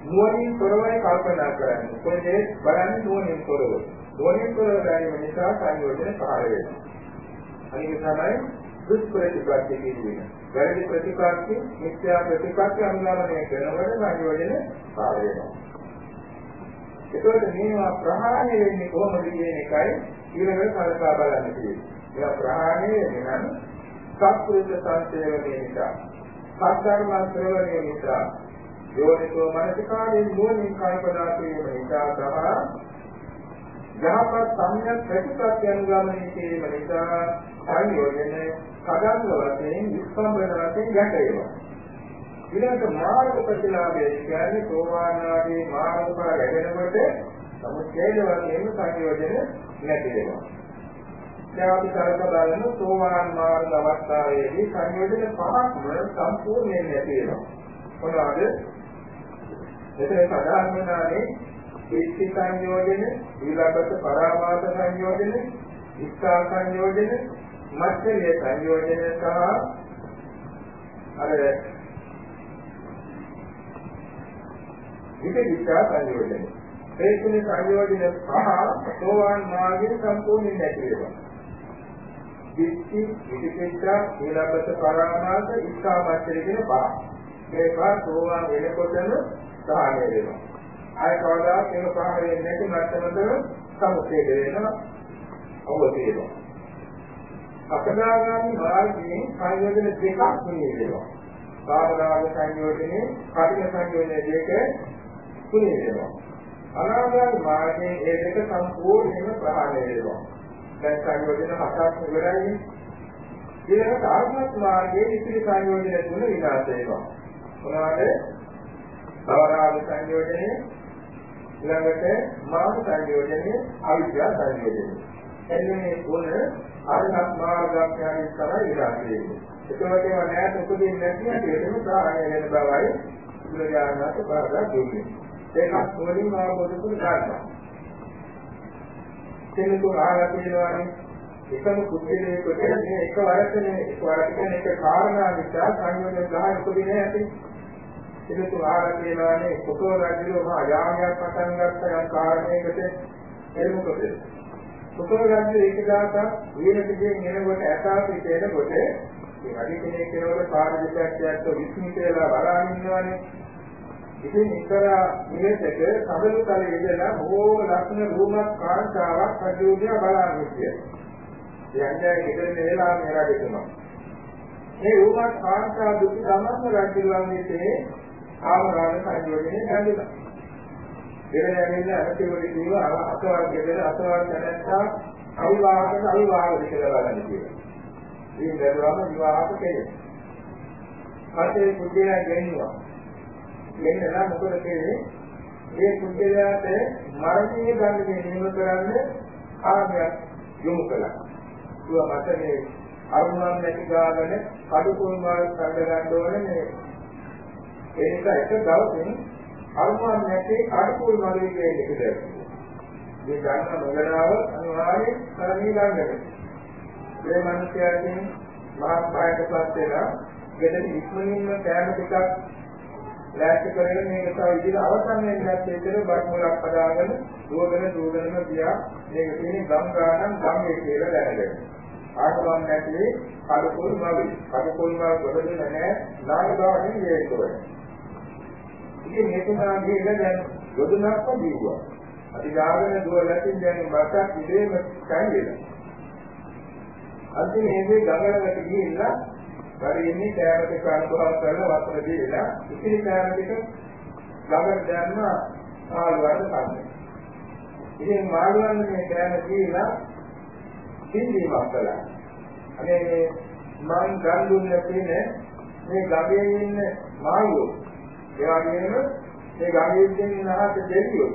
නුවණින් තොරවයි කල්පනා කරන්නේ. කොහේ බලන්නේ නුවණින් තොරව. නුවණින් තොරව ගැනීම නිසා සංයෝජන පහළ වෙනවා. අනික තමයි දුෂ්ප්‍රතිපත්ති කියන්නේ. වැරදි ප්‍රතිපත්ති, මිත්‍යා ප්‍රතිපත්ති අනුගමනය කරනකොට සංයෝජන පහළ වෙනවා. ඒකෝට මේවා ප්‍රහාණය වෙන්නේ කොහොමද කියන එකයි ඊළඟට කල්පනා බලන්න තියෙන්නේ. ඒවා ප්‍රහාණය වෙන්නේ නම් සත්පුරුෂ සංසේවනයේ නිසා, සත්ධර්ම ශ්‍රවණයේ නිසා යෝනිසෝ මනසිකාරයෙන් නුවණින් කල්පනා කිරීම නිසා තමයි යහපත් සම්‍යක් ප්‍රතිපත්ති අනුගමනය කිරීම නිසා සංයෝජන සගන්ව වශයෙන් විස්පම්බන වශයෙන් ගැටේවා. ඊළඟට මාර්ග ප්‍රතිලාභය කියන්නේ සෝවාන් ආදී මාර්ගඵල ලැබෙනකොට සමුච්ඡේද වශයෙන් සංයෝජන නැති වෙනවා. දැන් අපි කල්ප බලමු සෝවාන් මාර්ග අවස්ථාවේදී සංයෝජන පහක්ම සම්පූර්ණයෙන් නැති වෙනවා. මොනවාද? මෙතන සඳහන් වෙනානේ ඉච්ඡි සංයෝජන, ඊළඟට පරාමාස සංයෝජන, ඉස්සා සංයෝජන, මත්ත්‍ය සංයෝජන සහ අර විපිච්ඡා සංයෝජන. මේ තුනේ සංයෝජන පහ සෝවාන් මාර්ගයේ සම්පූර්ණයෙන් නැති වෙනවා. ඉච්ඡි, විපිච්ඡා, ඊළඟට පරාමාස, ඉස්සා මත්ත්‍ය කියන පහ. මේක සෝවාන් වෙනකොටම සාහනය වෙනවා. ආය කවදාත් මේක පහළ වෙන්නේ නැති මට්ටමකට සමුච්ඡේද වෙනවා. අවබෝධ අකදාගාමි මාර්ගයෙන් සංයෝජන දෙකක් නිදෙනවා. සාමරාග සංයෝජනේ, කටින සංයෝජනේ දෙක තුනේ වෙනවා. අනාගත මාර්ගයෙන් ඒ දෙක සම්පූර්ණයෙන්ම ප්‍රහාණය වෙනවා. දැන් සංයෝජන හතක් ඉවරයි. ඊළඟට ආත්මත් මාර්ගයේ ඉතිරි සංයෝජන තුන විනාශ වෙනවා. මොනවද? අවරාග සංයෝජනය ඊළඟට මාන සංයෝජනය අවිද්‍යා සංයෝජනය. එන්නේ මේ තුන අරහත් මාර්ගඥානයේ තමයි විනාශ වෙන්නේ. ඒකවල ඒවා නැත් උපදින්නේ නැති හැටියටම ප්‍රාණය වෙන බවයි බුදුරජාණන් වහන්සේ පාදා දුන්නේ. ඒකත් වලින් ආවෝද කුල ගන්නවා. කෙනෙකු ආලා තියෙනවානේ එකම කුද්ධිලේ කොට මේ එක වරකනේ එක වරකනේ එක කාරණා නිසා සංයෝජන ගහන උපදින්නේ නැති. කෙනෙකු ආලා තියෙනවානේ කොතෝ රජුගේ මහා යාගයක් පටන් ගත්ත යම් කාරණයකට එමුකද. කොතෝ රජු ඒක දාත වීරකෙන් එනකොට ඇතාපි තේනකොට ඒ රජ කෙනෙක් කෙනකොට පාරදිකයක් දැක්ක විස්මිත වෙලා බලාගෙන ඉන්නවානේ. ඉතින් ඉතර නිවෙසක සබළු තලයේ ඉඳලා බොහෝ ලක්ෂණ රූමත් කාන්තාවක් රජුගේ බලාගෙන ඉතියි. යන්නේ ගෙදර වෙලා මේ රජතුමා. මේ රූමත් කාන්තාව දුක ගමන් රජුගේ ආමරාණ සංයෝජනේ බැඳුණා. දෙවෙනි ඇවිල්ලා අරතිවලි කිව්වා අතවල් ගෙදර අතවල් තැනත්තා අවිවාහකට අවිවාහක කියලා බලන්න කියලා. ඉතින් බැලුවම විවාහක කෙනෙක්. පස්සේ කුජේලා ගෙන්නවා. ගෙන්නලා මොකද කියන්නේ? මේ කුජේලාට මරණීය දඬුවම නියම කරන්න ආගමක් යොමු කළා. ඒවා මත මේ අරුණම් නැති ගාගෙන කඩුකුල් මාර්ග ගන්න ගන්න ඕනේ මේ ඒ නිසා එක දවසින් අල්මාන් නැටේ අඩුකුල් මලේ කියන එක දැක්කේ. මේ ගන්න නොගනාව අනිවාර්යෙන් කරණී ගන්නට. මේ මිනිස්යාගෙන් මහත් පායට පත් වෙලා ගෙදර ඉක්මනින්ම කෑම ටිකක් ලෑස්ති කරගෙන මේක තව ඉදිරිය අවසන් වෙන්නත් ඒතර බත් මුලක් පදාගෙන දුවගෙන දුවගෙනම ගියා මේක තියෙන ගංගානම් ගම්ගේ කියලා දැනගෙන. ආසවන් නැති කඩකුල් මවි. කඩකුල් මව ගොඩදින නැහැ නාගාවෙන් වේකවල. ඉතින් මෙතුමා ගිහින් දැන් යොදුනක්ම දීුවා. අපි ගාගෙන දුවලකින් දැන් බසක් ඉදීම කැංගෙලා. අන්තිමේදී ගඟලකට ගිහිල්ලා පරින්නේ කෑම ටික අනුභව කරලා වතුර දීලා ඉතිරි කෑම ටික ගඟට දැම්ම මාළුවන්ට කන්නේ. ඉතින් මාළුවන් මේ කෑම දීලා සින්දීමක් කළා. අනේ මං ගන් දුන්න තියෙන මේ ගඟේ ඉන්න මාළුවෝ ඒ වගේම මේ ගංගේකින් නහත දෙවියෝ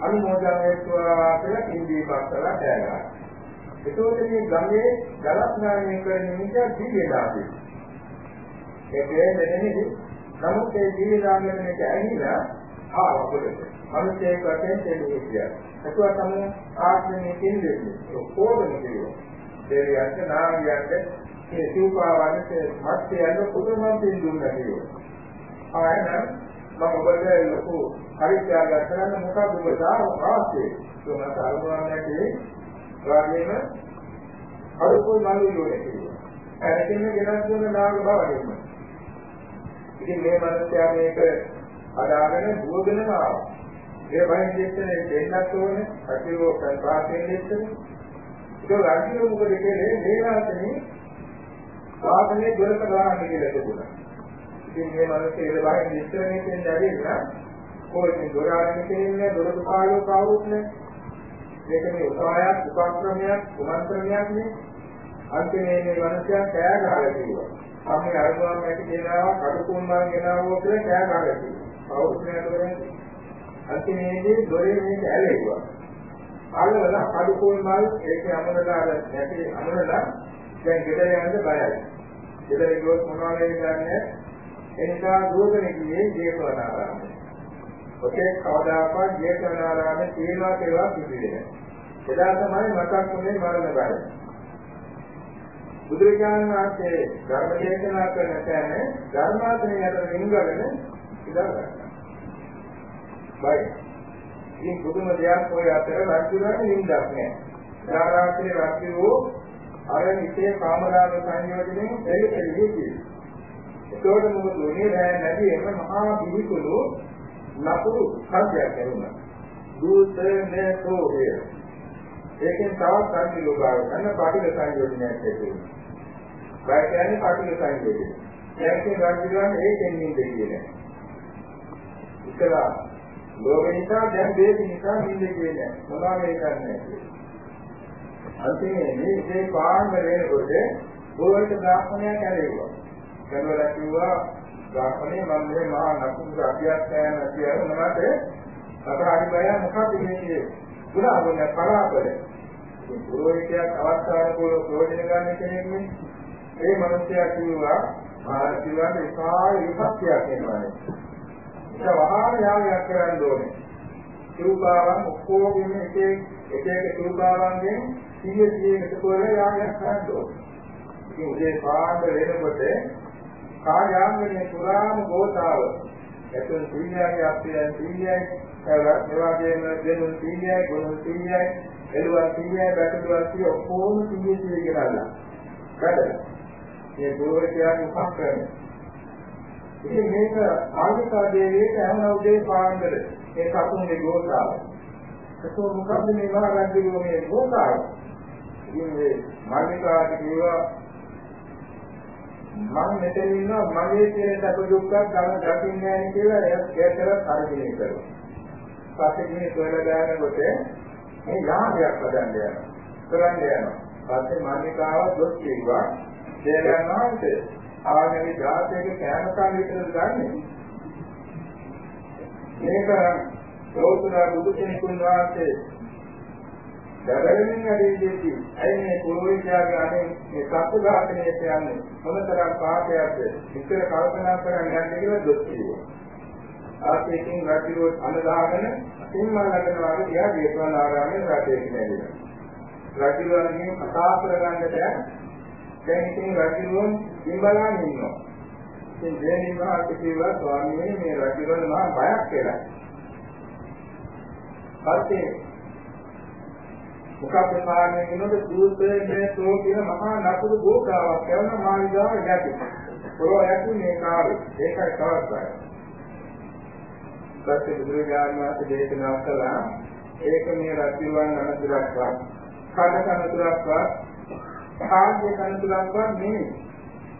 අනුමෝදන් වෙත්වා කියලා කිඳීපක් කරලා කෑගහනවා. ඒකෝට මේ ගඟේ ජල ස්නානය කරන නිසා දිව්‍ය දාපේ. ඒ දෙන්නේ නෙමෙයි. නමුත් ඒ දිව්‍ය දාගෙන මේක ඇහිලා ආව පොඩට. මිනිස්සේ කටෙන් දෙන්නේ කියලා. ඒක තමයි ආත්මයේ කිඳෙන්නේ. කොහොමද කියනවා. දෙවියන්ට නාගයන්ට මේ සූපාවන්ට මත්යන්ට පුදුමම් දෙන්න දුන්නා කියනවා. ආයෙත් මම ඔබට ලොකු පරිත්‍යාගයක් කරන්න මොකක්ද ඔබ සාහසේ තුනට අරුණා නැති රාගේම අරුකෝ නළුවේ කියනවා. ඇරෙකින් ගෙනත් දුන්න නාග බවදෙන්න. ඉතින් මේ මනුස්සයා මේක අදාගෙන දුවගෙනම ආවා. ඒ බයින් දෙන්නේ දෙන්නත් ඕනේ. අකිලෝ ප්‍රාපයෙන් දෙන්නේ. ඒක රාජ්‍ය මොකද කියන්නේ මේ වාසනේ වාසනේ දොරක ගන්න කියලා තිබුණා. ඉතින් මේ මිනිස්සු ඒ වගේ විස්තරණය කියන ඇවිල්ලා කොහොමද දොර ආරම්භ කෙරෙන්නේ දොර දුකාලෝ කවුරුත් නෑ. මේක මේ උපායක් උපක්‍රමයක් කුමන්ත්‍රණයක් නේ. අන්තිමේ මේ මිනිස්සයා කෑ ගහලා කිව්වා අපි අරමුණක් ඇති කියනවා කඩකුම්මන් ගෙනාවෝ කියලා කෑ ගහලා කිව්වා කවුරුත් නෑ දොරේ අන්තිමේදී දොරේ මේක ඇලෙව්වා. අල්ලලා කඩකුම්මන් ඒකේ අමරලා නැති අමරලා දැන් ගෙදර යන්න බයයි. ගෙදර ගියොත් මොනවද වෙන්නේ එනිසා දුවගෙන ගියේ ජේතවනාරාමයට. ඔතේ කවදාකවත් ජේතවනාරාමයේ තේනවා කියලා කිව්වේ එදා තමයි මතක් වුණේ මරණ බය. බුදුරජාණන් වහන්සේ ධර්ම දේශනා කරන තැන ධර්මාසනයට රිංගගෙන ඉඳලා බයි. ඉතින් බුදුම දෙයක් ඔය අතර රජුරන් නින්දක් නැහැ. ධාරාත්‍රේ රජු අර නිතේ කාමරාග සංයෝජනෙන් දෙලෙලි කියනවා. ඒකෝට මොකද උනේ රෑ නැතිවෙම මහා පිළිකුළු නපුරු සත්‍යයක් ලැබුණා. දූතනේතෝ වේ. ඒකෙන් තවත් සංකි ලෝකාව ගන්න පාටිල සංයෝජනයක් ඇතිවෙනවා. බය කියන්නේ පාටිල සංයෝජනය. ඒකේ රාජ්‍යයන් ඒකෙන් නින්ද කියන්නේ. ඉතලා ලෝභ නිසා දැන් දේශ නිසා නිින්ද කියන්නේ මොනවා මේ කරන්නේ අන්තිමේ මේ මේ පාන්න වෙනකොට බෝලට බ්‍රාහ්මණයා කැරෙව්වා. කැරවලා කිව්වා බ්‍රාහ්මණය මම මේ මහා නකුංග අභ්‍යාසයන් කියලා මොනවද? අපරාධ බය මොකක්ද මේ ගුණාගුණ පරාපර. පුරෝහිතයක් අවස්ථානුකූලව ප්‍රයෝජන ගන්න කෙනෙක් නේ. ඒ මිනිසයා කිව්වා භාරතීයයන් විශාල විපත්තියක් එනවානේ. ඒක වහාම යාගයක් කරන්න ඕනේ. චූපාවන් ඔක්කොගෙම එක එක එක චූපාවන්ගෙන් 100 100 එකතු කරලා යාගයක් කරන්න ඕනේ. ඉතින් උදේ පාන්දර වෙනකොට කාර්යාංගනේ පුරාම ගෝතාව එතන සීනියගේ අප්පියන් සීනියයි එවාගේම දෙනුන් සීනියයි ගුණුන් සීනියයි එළුවන් සීනියයි බැටළුවන් සීනිය ඔක්කොම සීනිය සීනිය කියලා. කඩලා මේ ගුරුවරයාගේ උපක්‍රමය. ඉතින් මේක ආල්මිකා දේවියට හැම උදේ පාන්දර ඒ කතුන්ගේ ගෝතාව. ඒක මොකද්ද මේ මහරජුගේ මේ ගෝතාව? ඉතින් මේ මාර්මිකාට කියවා මම මෙතන ඉන්නවා මගේ තියෙන සැප දුක්ඛ ගන්න දකින්නේ නැහැ කියලා එයාට අරගෙන කරනවා. පස්සේ මේ සොයලා ගන්නකොට මේ ලාභයක් හදන්න යනවා. කරන්න යනවා. පස්සේ මානිකාව දොස් කිව්වා. දෙයයන්ාන්ත ආගමේ ධාතයක කෑම කන විතර ගන්නෙ. මේක ලෝතුරා බුදු කෙනෙකුන් වහන්සේ දරගෙන යදීදී ඇයි මේ පුරෝහිතයාගේ අනේ මේ සත්‍ය ඝාතනයට යන්නේ මොනතරම් පාපයක්ද විතර කල්පනා කරන්න යන්නේ කියලා දුක් කිව්වා. ආසේකින් රජුව අනදාගෙන සිම්මා ළඟනවා කියලා දේශවල ආරාමයේ රටේ ඉඳලා. රජුවන්ගෙන් කතා කරගන්න දැන් දැන් ඉතින් රජුවන් ඉඹලාගෙන ඉන්නවා. ඉතින් දෙනින් මහත් කිව්වා ස්වාමීනි මේ රජුවන් මහා බයක් කියලා. පස්සේ මොකක්ද කාරණේ කියනකොට සූත්‍රයේ සෝ කියන මහා නපුරු ගෝකාවක් කරන මාළිගාව යටි. පොරෝ යටි මේ කාර්ය. ඒකයි තවස්සයි. පස්සේ බුදුරජාණන් වහන්සේ දේශනා කළා ඒක මේ රතිවන් අනතුරක්වත් කඩ කනතුරක්වත් කාර්ය කනතුරක්වත් නෙමෙයි.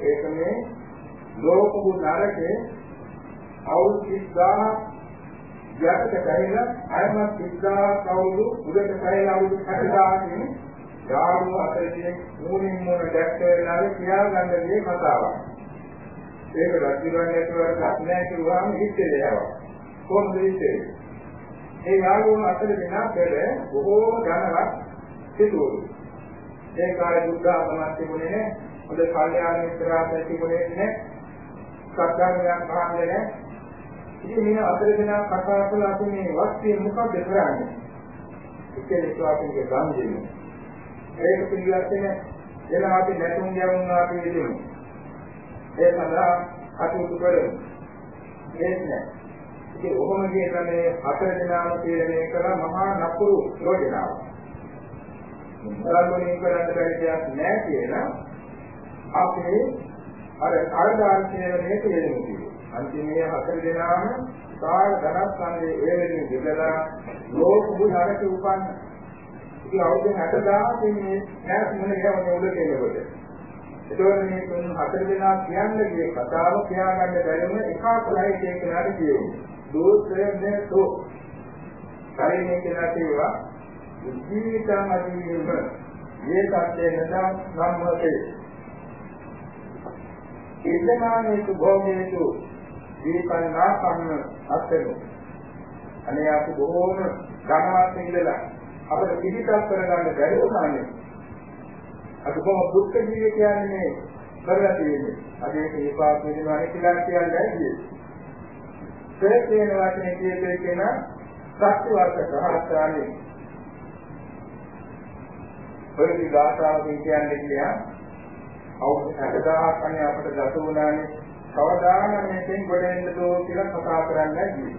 ඒක මේ ලෝකු නරකේ අවුරුදු 30000 යකට බැහැලා අයමත් විද්‍යා කවුරු උදට බැහැලා අවුරුදු 60000කින් යාළුවෝ අතරේ මූලින් මූල දැක්කේලාගේ කියාගන්න දේ කතාවක්. ඒක රජුරන්නේ ඇතුළට නැහැ කිව්වම හිතේ යනවා. කොහොමද හිතේ? ඒ යාළුවෝ අතර දෙනා පෙර බොහෝම ධනවත් සිටුවරු. ඒ කාලේ දුක්ඛ අපමණ තිබුණේ නැහැ. හොඳ කල්යාණ මිත්‍රාත් තිබුණේ නැහැ. සත්‍යඥාන පහන්නේ නැහැ. ඉතින් මේ අතර දෙනා කතා කළා අපි මේ වස්තුවේ මොකක්ද කරන්නේ? ඉතින් ස්වාමීන්ගේ ගාම්ජිනු. ඒක පිළිගත්තේ එන අපි නැතුම් යවුන් අපි දෙමු. ඒ සඳහා කටයුතු කරමු. ඒක නෑ. ඉතින් ඔහොම කියන මේ අතර දෙනාම තීරණය කළා මහා නපුරු යෝජනාව. මුද්‍රාවලින් කරන්න බැරි දෙයක් නෑ කියලා අපේ අර කාර්යාර්ථයේ මේ තීරණය අන්තිමේ හතර දෙනාම කාල ධනස් සංගේ ඒ වෙනින් දෙදලා ලෝක බුහරක උපන්න. ඉතින් අවුරුදු 60000 මේ නැස් මොන ඒවනේ උඩ කෙනෙකුට. ඒතකොට මේ තුන් හතර දෙනා කියන්නේ මේ කතාව කියාගන්න බැරිම එකාකලයි කියනකට කියුනේ. දෝෂයෙන් තෝ. කලින් කියලා කිව්වා ජීවිතම අදීම මේ සත්‍යය නැදම් සම්මතේ ඉදමානේතු භෝගේතු දීපන්නා කන්න අත්දෙමු. අනේ අපි බොහෝම ධනවත් ඉඳලා අපිට පිළිපැත් කරගන්න බැරි වුණානේ. අපි කොහොම දුක් ජීවිතය කියන්නේ කරලා තියෙන්නේ. අද ඒක විපාක වෙනවා කියලා කියන්නේ ඇයි? ප්‍රේතේන වචනේ කියපේ කියන සත්‍ය වර්ග සහස්‍රානේ. පරිදි ගාථාවකින් කියන්නේ කියලා අවුරුදු 60000ක් අනේ අපිට ගත වුණානේ කවදාම මේකෙන් ගොඩ එන්න දෝ කියලා කතා කරන්නේ නැහැ.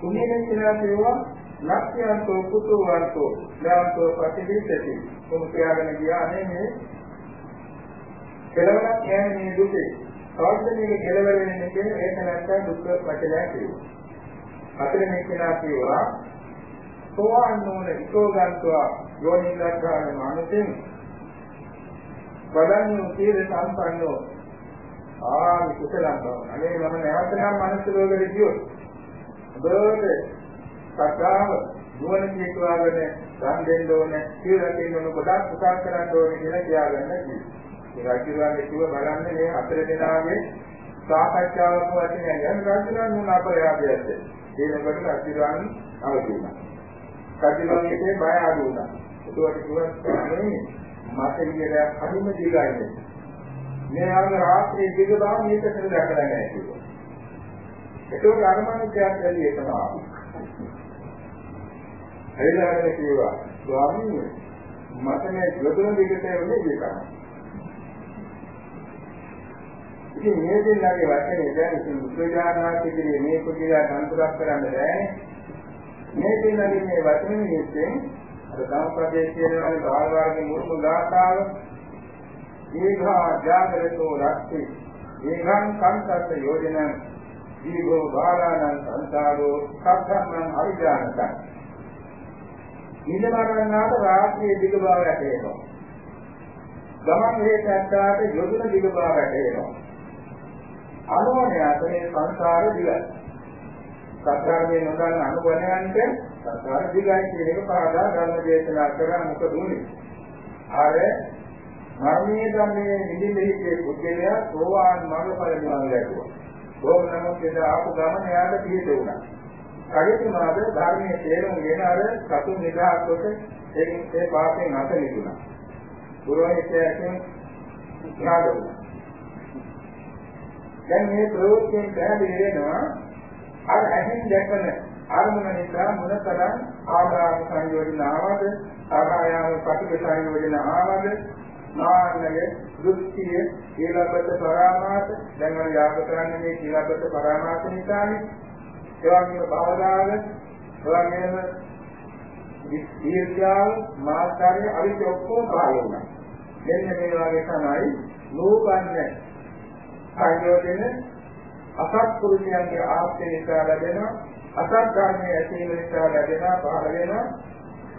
තුන්වෙනි කියලා කියනවා ලක්ෂයන්තෝ කුතුවන්තෝ ඥාන්තෝ ප්‍රතිවිසති. කොහොම කියලාගෙන ගියා නේ මේ කෙලවරක් කියන්නේ මේ දුකේ. කවද්ද මේක කෙලවර වෙන්නේ කියන ඒක නැත්තම් දුක් වචනයක් කියනවා. හතරෙනි කියලා කියනවා සෝවාන් නොවන ඉතෝගන්තවා යෝනිලක්ඛාන මානසින් වදන්‍යෝ සීල සම්පන්නෝ ආ කුසලම් බව. අනේ මම නැවත නම් මනස රෝගෙට ගියොත් බෝධ සත්‍යාව නුවණ කියලාගෙන දන් දෙන්න ඕනේ කියලා කියන ගොඩක් පුතා කරන්න ඕනේ කියලා කියාගන්න කිව්වා. ඒ රජුගේ කිව්ව බලන්න මේ හතර දෙනාගේ සාකච්ඡාවක් වශයෙන් යන රජුන් නුන අපරාධයත්. ඒනකොට රජුන් අවදිුණා. රජුන්ගේ බය අඩු වුණා. ඒකට කිව්වා නෙමෙයි මට ඉතින් හරිම දිගයි. මේ ආගම රාත්‍රියේ දිග බව මේකට දැකලා නැහැ කිව්වා. ඒකෝට අරමණකයක් ඇලි එකම ආවා. ඇවිල්ලාගෙන කිව්වා ස්වාමීනි මට මේ ගොඩන දිගට එන්නේ ඒකයි. ඉතින් මේ දෙන්නාගේ වචනේ දැන් ඉතින් බුද්ධජානනාථගේ මේ කුටිලා සම්පූර්ණ කරන්න බෑනේ. මේ දෙන්නාගේ මේ වචනේ නිස්සෙන් අර ධම්පදයේ කියන බාල වර්ගයේ මුල්ම ගාථාව ඒඝා ජාගරතෝ රක්ති. ඒඝං සංසත් යෝජනං. දීඝෝ බාලානං සංසාරෝ සබ්බං අවිජානතං. නිදමරණාට රාත්‍රියේ දිග බව වැටේනවා. ගමන් හේතත්තාට යොදුන දිග බව වැටේනවා. අනෝණයට මේ සංසාර දිගයි. සත්‍යාවේ නොදන්න අනුගණයන්ට සංසාර දිගයි කියන එක පාදා ධර්ම දේශනා කරා මොකද උනේ? අර මරණීය ධර්මයේ නිදිලෙහිගේ පුද්ගලයා සෝවාන් මාර්ගඵල නිවන් ලැබුවා. ඕම නමුත් එදා ආපු ගමන එයාට පිළිද වුණා. කලිතුමාද ධර්මයේ තේරුම් ගෙන අර සතු නිදහස් කොට ඒකෙන් ඒ පාපෙන් අත මිදුණා. පුරෝහිතයන් ඥාද වුණා. දැන් මේ ප්‍රයෝගයෙන් පැහැදිලි වෙනවා අර ඇහින් දැකන අරමුණ නිසා මොනතරම් ආදාන සංයෝජන ආවද ආකායාම ප්‍රතිපද සංයෝජන ආවද මාන්නය දෘෂ්ටිය ඊළඟට පරාමාස දැන් මම යාප කරන්නේ මේ ඊළඟට පරාමාස නිසානේ. ඒ වගේම භවදාන ඒ වගේම දීර්ඝාව මාස්කාරය අවිත ඔක්කොම පහළ වුණා. මෙන්න මේ වගේ තමයි නූපන්න සංයෝජන අසත්පුරුෂයන්ගේ ආශ්‍රය නිසා ලැබෙන අසත් ධර්මයේ ඇතිවීම නිසා ලැබෙන පහළ වෙන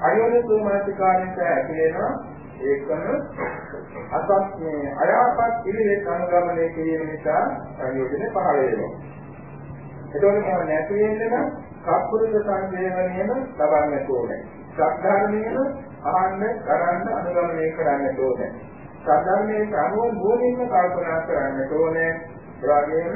අයෝනිසෝ මානසිකාරයෙන් ඇති වෙන ඒකම අසත් මේ අයාපත් ඉරිලෙත් අනුගමනය කිරීම නිසා සංයෝජන පහළ වෙනවා. එතකොට මම නැති වෙන්න සත්පුරුෂ සංජේවණයම ලබන්න ඕනේ. සත්ධර්මයේම අහන්න, කරන්න, අනුගමනය කරන්න ඕනේ. සත්ධර්මයේ අනුව මොනින්ම කල්පනා කරන්න ඕනේ. ඒ වගේම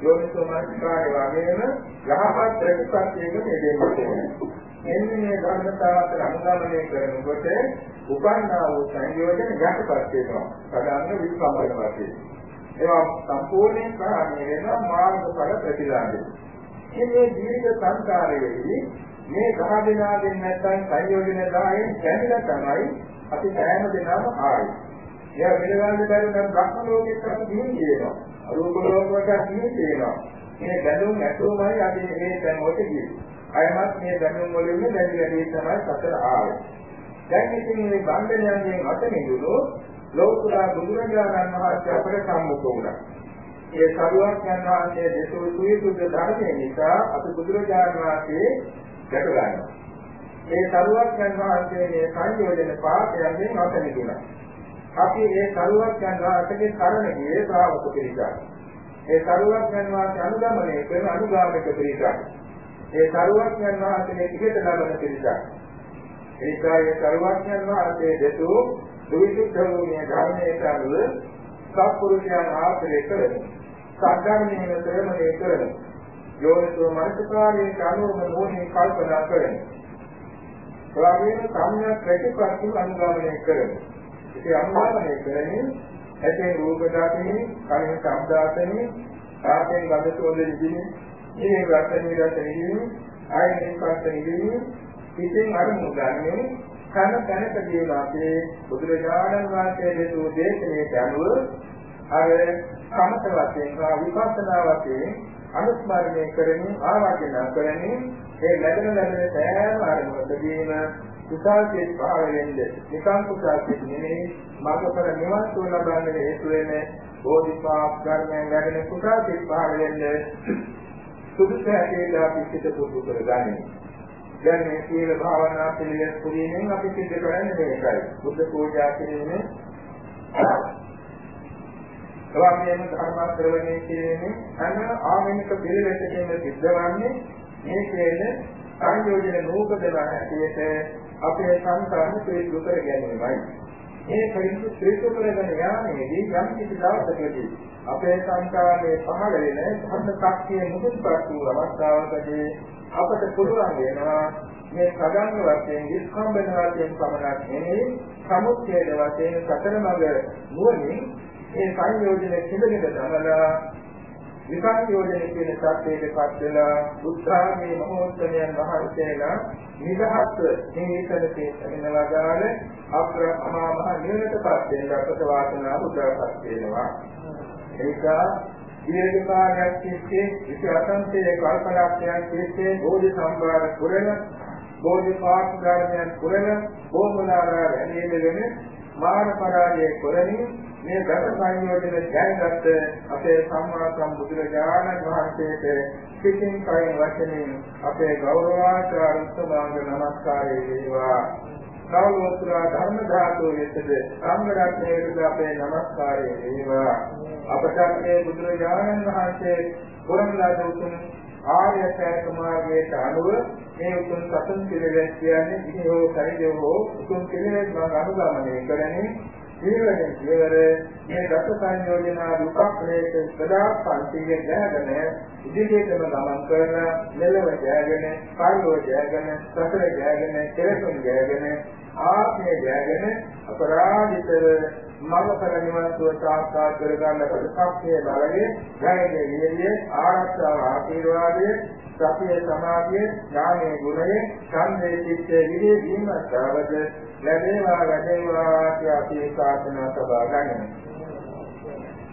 යෝනිසෝ මනසිකාරය වගේම යහපත් ප්‍රතිපත්තියක යෙදෙන්න ඕනේ. මෙන්න මේ ධර්මතාවට අනුගමනය කරනකොට උපන්නා වූ සංයෝජන යටපත් වෙනවා. ප්‍රධාන විස්කම්බන වශයෙන්. ඒවා සම්පූර්ණයෙන් ප්‍රහාණය වෙනවා මාර්ගඵල ප්‍රතිලාභය. මේ ජීවිත සංකාරයේදී මේ දහ දෙනාගෙන් නැත්නම් සංයෝජන 10න් කැඩිලා තමයි අපි සෑම දෙනාම ආවේ. එයා පිළිගන්න බැරි නම් බ්‍රහ්ම ලෝකෙට අපි ගිහින් කියනවා. රූප ලෝකයට ගිහින් කියනවා. මේ බැඳුම් ඇතුමයි අපි මේ තැන් වලට ගියේ. අයමත් මේ බැඳුම් වලින් බැඳි වැඩි තමයි සතර ආවේ. දැන් ඉතින් මේ බන්ධනයන්ගෙන් අත මිදුණු ලෝකුරා බුදුරජාණන් වහන්සේ අපට සම්මුඛ වුණා. ඒ සරුවක් යන වහන්සේ දෙසෝ සුවිසුද්ධ ධර්මයේ නිසා අපි බුදුරජාණන් වහන්සේ දැක ගන්නවා. ඒ සරුවක් යන වහන්සේ මේ සංයෝජන පාපයෙන් අත මිදුණා. අපි මේ සරුවක් යන වහන්සේගේ කරණ ගියේ ශ්‍රාවක පිළිගන්න. ඒ සරුවක් යන වහන්සේ අනුගමනය කරන අනුගාමික පිළිගන්න. ඒ සරුවක් යන වහන්සේ ඉහෙත ලබන පිළිගන්න. ඒකායේ සරුවඥන් වහන්සේ දෙතු දුවිසුද්ධ වූ මේ ධර්මයට අනුව සත්පුරුෂයන් ආශ්‍රය කරමු. සද්ධර්මයේ ශ්‍රවණය කරමු. යෝනිසෝ මනසකාරයේ අනුව මොහොනේ කල්පනා කරමු. එවාගෙම සම්‍යක් ප්‍රතිපත්ති අනුගමනය කරමු. ඉතින් අනුගමනය කරන්නේ ඇතේ රූප දකිනේ, කලින් ශබ්ද අසනේ, ආතෙන් ගඳ සෝද විදිනේ, මේ රස නිරස විදිනේ, ආයනික පස්ස විදිනේ ඉතින් අරමුණු ගන්නේ කන තැනකදී වාසේ බුදුරජාණන් වහන්සේ දෙතු දේශනාවට අනුව අර සමත වශයෙන් හා විපස්සනා වශයෙන් අනුස්මරණය කරමින් ආවර්ජන කරමින් ඒ ලැබෙන ලැබෙන සෑම අරමුණකදීම කුසල්කේ පහළ වෙන්නේ. නිකං කුසල්කේ නෙමෙයි මාර්ගඵල නිවන් සුව ලබන්න හේතු වෙන බෝධිපාක් ධර්මයන් ලැබෙන කුසල්කේ පහළ වෙන්නේ සුදුසු හැටියට අපි සිත පුරුදු කරගන්නේ දැන් මේ සීල භාවනා පිළිවෙත් පුරීමෙන් අපි සිද්ධ කරන්නේ මේකයි. බුද්ධ පූජා කිරීමේ එවැගේම ධර්ම ශ්‍රවණය කිරීමෙන් අන ආමිනික පිළිවෙතකින් සිද්ධවන්නේ මේ කියන සංයෝජන නූපදවන ඇටියට අපේ සංකාරණ පිළිසු කර ගැනීමයි. මේ පිළිසු පිළිසු කරගෙන යාමේදී යම් කිසි දවසකදී අපේ සංකාරයේ පහළ වෙන ධර්ම ශක්තිය මුදුන්පත් වූ අවස්ථාවකදී අපට පුළුවන් වෙනවා මේ සගන්න වශයෙන් විස්කම්බන වශයෙන් පමණක් නෙමෙයි සමුච්ඡේද වශයෙන් සතර මඟ නුවණින් මේ සංයෝජන කිඳගෙන තමලා විපස්සෝජන කියන සත්‍යයටපත් වෙලා උත්සාහයේ මහෝත්තමයන් වහන්සේලා නිදහස් මේ විතරේ වෙනවාගාල අප්‍ර අමා මහ නිවනටපත් වෙන අපට වාසනාව උදාපත් වෙනවා. ඒක දීර්ඝ කාලයක් තිස්සේ විශේෂ අසංකේය කල්පනාක්ෂයන් තිස්සේ බෝධි සම්භාර පුරණ බෝධි පාඨ පුරණ බෝධනාරා වැළඳීමගෙන මාන පරාජය කරමින් මේ ගත සංයෝජන ජයගත් අපේ සම්මා සම්බුදුරජාණන් වහන්සේට සිතින් කයින් වචනෙන් අපේ ගෞරවාචාර උත්තමාංග නමස්කාරය වේවා. කවුරුතුරා ධර්ම ධාතු වෙතද සංඝ රත්නයේද අපේ නමස්කාරය වේවා. අපට මේ බුදුරජාණන් වහන්සේ පුරන්ලා දුතුන් ආර්ය ශ්‍රේෂ්ඨ මාර්ගයට අනුව මේ උතුම් සතුන් පිළිවෙත් කියන්නේ ඉහි හෝ පරිදි හෝ උතුම් පිළිවෙත් මඟ අනුගමනය කරන්නේ ඊළඟ පියවර මේ දස සංයෝජනා දුක්ඛලේක සදා පන්තියේ දැනගෙන ඉදිරියටම ගමන් කරන මෙලව ජයගෙන, කායෝ ජයගෙන, සතර ජයගෙන, කෙලෙසුන් ජයගෙන, ආත්මය ජයගෙන අපරාධිතව මඟපර නිවන් සුව සාක්ෂාත් කරගන්න ප්‍රතිපක්ෂයේ බලයේ ජයගේ විදියේ ආරක්ෂාව ආශිර්වාදයේ සතිය සමාධිය ඥානයේ ගුණය ඡන්දේ චිත්තේ විදේ දීමස්වද ලැබේවා ලැබේවා කියලා අපි ප්‍රාර්ථනා සබා ගන්නවා.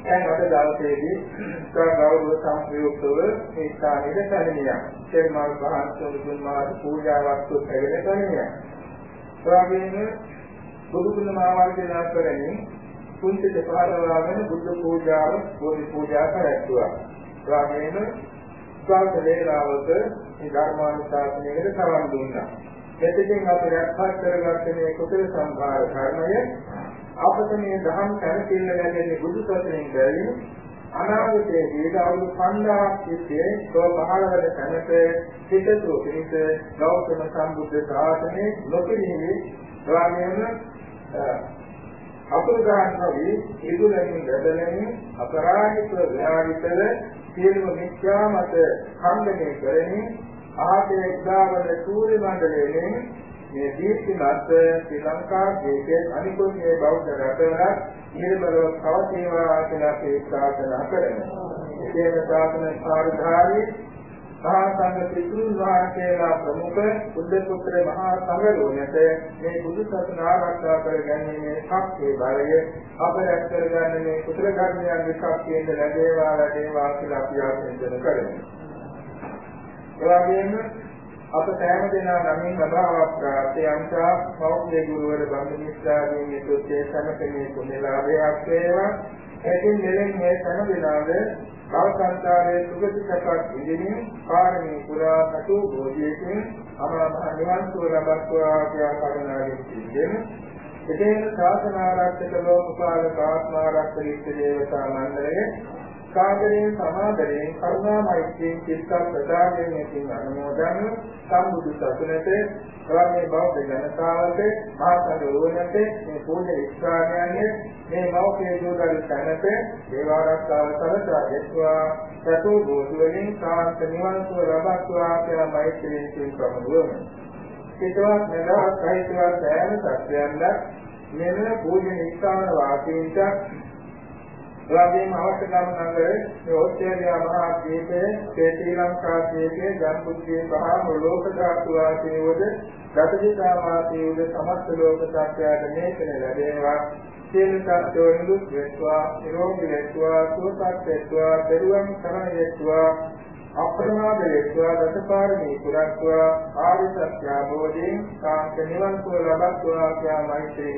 දැන් අද දවසේදී ගෞරව සම්ප්‍රයුක්තව මේ ස්ථානෙට පැමිණියා. තෙරුමල් වහන්සේ දුන්නාට පූජාවක් ලැබෙන කෙනෙක්. ස්වාමීන් බුදු ගුණ මාවර්ජනා කරමින් කුංචිත පහරවාගෙන බුද්ධ පූජාව බෝධි පූජා කරැත්තුවා. ස්වාමීන් ස්වල්ප වේලාවක මේ ධර්මානුශාසනයකට සවන් දුන්නා. එතකින් අපි රැක්පත් කරගත්තේ මේ කුසල සම්භාර ධර්මය අපට මේ දහම් කැරකිල්ල ගැනීම බුදු සසුනෙන් බැරි අනාගතයේ ඊට අවුරුදු 5000ක් තිස්සේ තෝ පහළවද තැනට සිටතු පිණිස ගෞතම සම්බුද්ධ ශාසනයේ නොපිළිමි ස්වාමීන් අතුරු ගන්නවි ඉදුලෙන් බදලෙන් අපරාධික ව්‍යාවිතල සියලුම මිත්‍යා මත ඛණ්ඩනය කරමින් ආදී එක්දාවන සූර්ය මණ්ඩලයෙන් මේ දීප්තිමත් ශ්‍රී ලංකා දේශයේ අනිකුත් මේ බෞද්ධ රටවල නිර්මලව පවතිනවා කියලා අපි ප්‍රාර්ථනා කරනවා. ඒකේ ප්‍රාර්ථනා සාරධාරී මහා සංඝ පිටුන් වහන්සේලා ප්‍රමුඛ බුද්ධ පුත්‍ර මහා සංඝරෝණයට මේ බුදු සසුන ආරක්ෂා කර ගැනීමේ ශක්තිය බලය අප රැස් කරගන්න මේ කුසල ධර්මයන්ගේ ශක්තියෙන් ලැබේවා ලැබේවා කියලා අපි ආශිර්වාද කරමු. ඒ වගේම අප සෑම දෙනා නමින් අභාවක් ප්‍රාර්ථයන්තා මෞර්ය ගුරුවර බම්බිනිස්සාගේ යුතුයේ සමකමේ කුණලාභයක් වේවා. එකින් මෙලෙන් මේ සෑම දෙනාද භවසංසාරයේ සුගතිසපත් විදිමින් පාරමී පුරා සතු බෝධියකින් අමරමහ නිවන් සුව ලබත්වා කියා කරුණාවෙන් සිටින්න. එතෙන් ශාසන ආරක්ෂක ලෝකපාලක ආත්මාරක්ෂක ඉෂ්ට දේවතා මණ්ඩලයේ සාගරයෙන් සමාදරයෙන් කරුණා මෛත්‍රියෙන් චිත්ත ප්‍රදානයෙන් මෙතින් අනුමෝදන් සම්බුදු සසුනට ප්‍රාමේ බෞද්ධ ජනතාවට මහා සංඝරෝණයට මේ පූජ්‍ය ස්ථානයන්ගේ මේ මෞඛ්‍ය දෝදල් තැනට දේවාරක්ෂාව සලසා දෙත්වා සතු බෝධිවලින් සාන්ත නිවන් සුව ලබත්වා කියලා මෛත්‍රියෙන් සිල්පමුදුවමු. සිතවත් නදාස් සහිතවත් සෑම සත්‍යයන්ද මෙන්න පූජ්‍ය ස්ථාන වාසීන්ට එවැගේම අවශ්‍ය ගමන් අංග මේ ඕස්ට්‍රේලියා මහා ද්වීපයේ ශ්‍රී ලංකා ද්වීපයේ ජම්බුද්දීප මහා ලෝක ධාතු වාසීවද ගතජිතා වාසීවද සමස්ත ලෝක සත්‍යයට මේකන ලැබේවා. සියලු සත්වයන් දුක් වෙත්වා නිරෝගී වෙත්වා සුවපත් වෙත්වා පෙරුවන් සරණ වෙත්වා අප්‍රමාද වෙත්වා දසපාරමී පුරත්වා ආර්ය සත්‍ය අවබෝධයෙන් කාන්ත නිවන් සුව ලබත්වා කියා මෛත්‍රී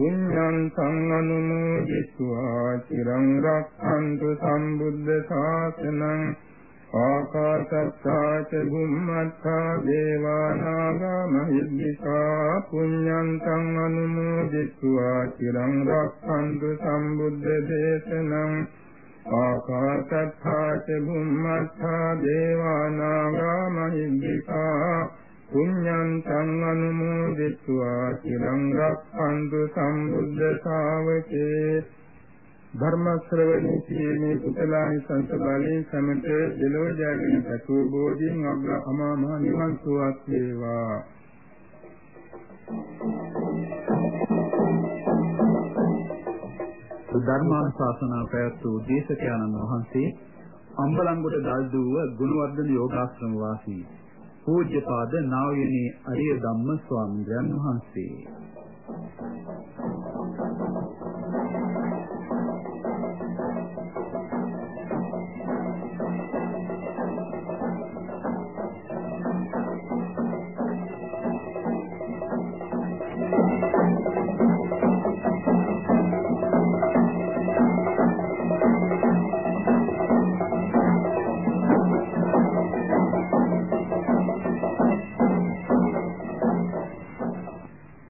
පුඤ්ඤං සං අනුමෝදිत्वा চিරං රක්ඛන්තු සම්බුද්ධ ශාසනං. ආකාශත්තා ච භුම්මත්තා දේවා නාග මහිද්దికා පුඤ්ඤං සං අනුමෝදිत्वा চিරං රක්ඛන්තු සම්බුද්ධ දේශනං. ආකාශත්තා ච භුම්මත්තා දේවා නාග මහිද්దికා පුඤ්ඤං තං අනුමෝදිत्वा චිරං රක්ඛන්තු සම්බුද්ධ ශාවකේ. ධර්ම ශ්‍රවණී කීමේ කුසලානි සංසබලේ සමත දලෝ ජාගෙන සතු බෝධින් අග්‍රහමා මහ නිවන් සුවක් වේවා. ධර්මානුශාසනා පැවැත්වූ දේශකයන්න් වහන්සේ අම්බලන්ගොඩ දල්දුව ගුණවර්ධන යෝගාශ්‍රම වාසී. පූජ්‍යපාද නා වූනේ අරිය ධම්ම ස්වාමීන් වහන්සේ.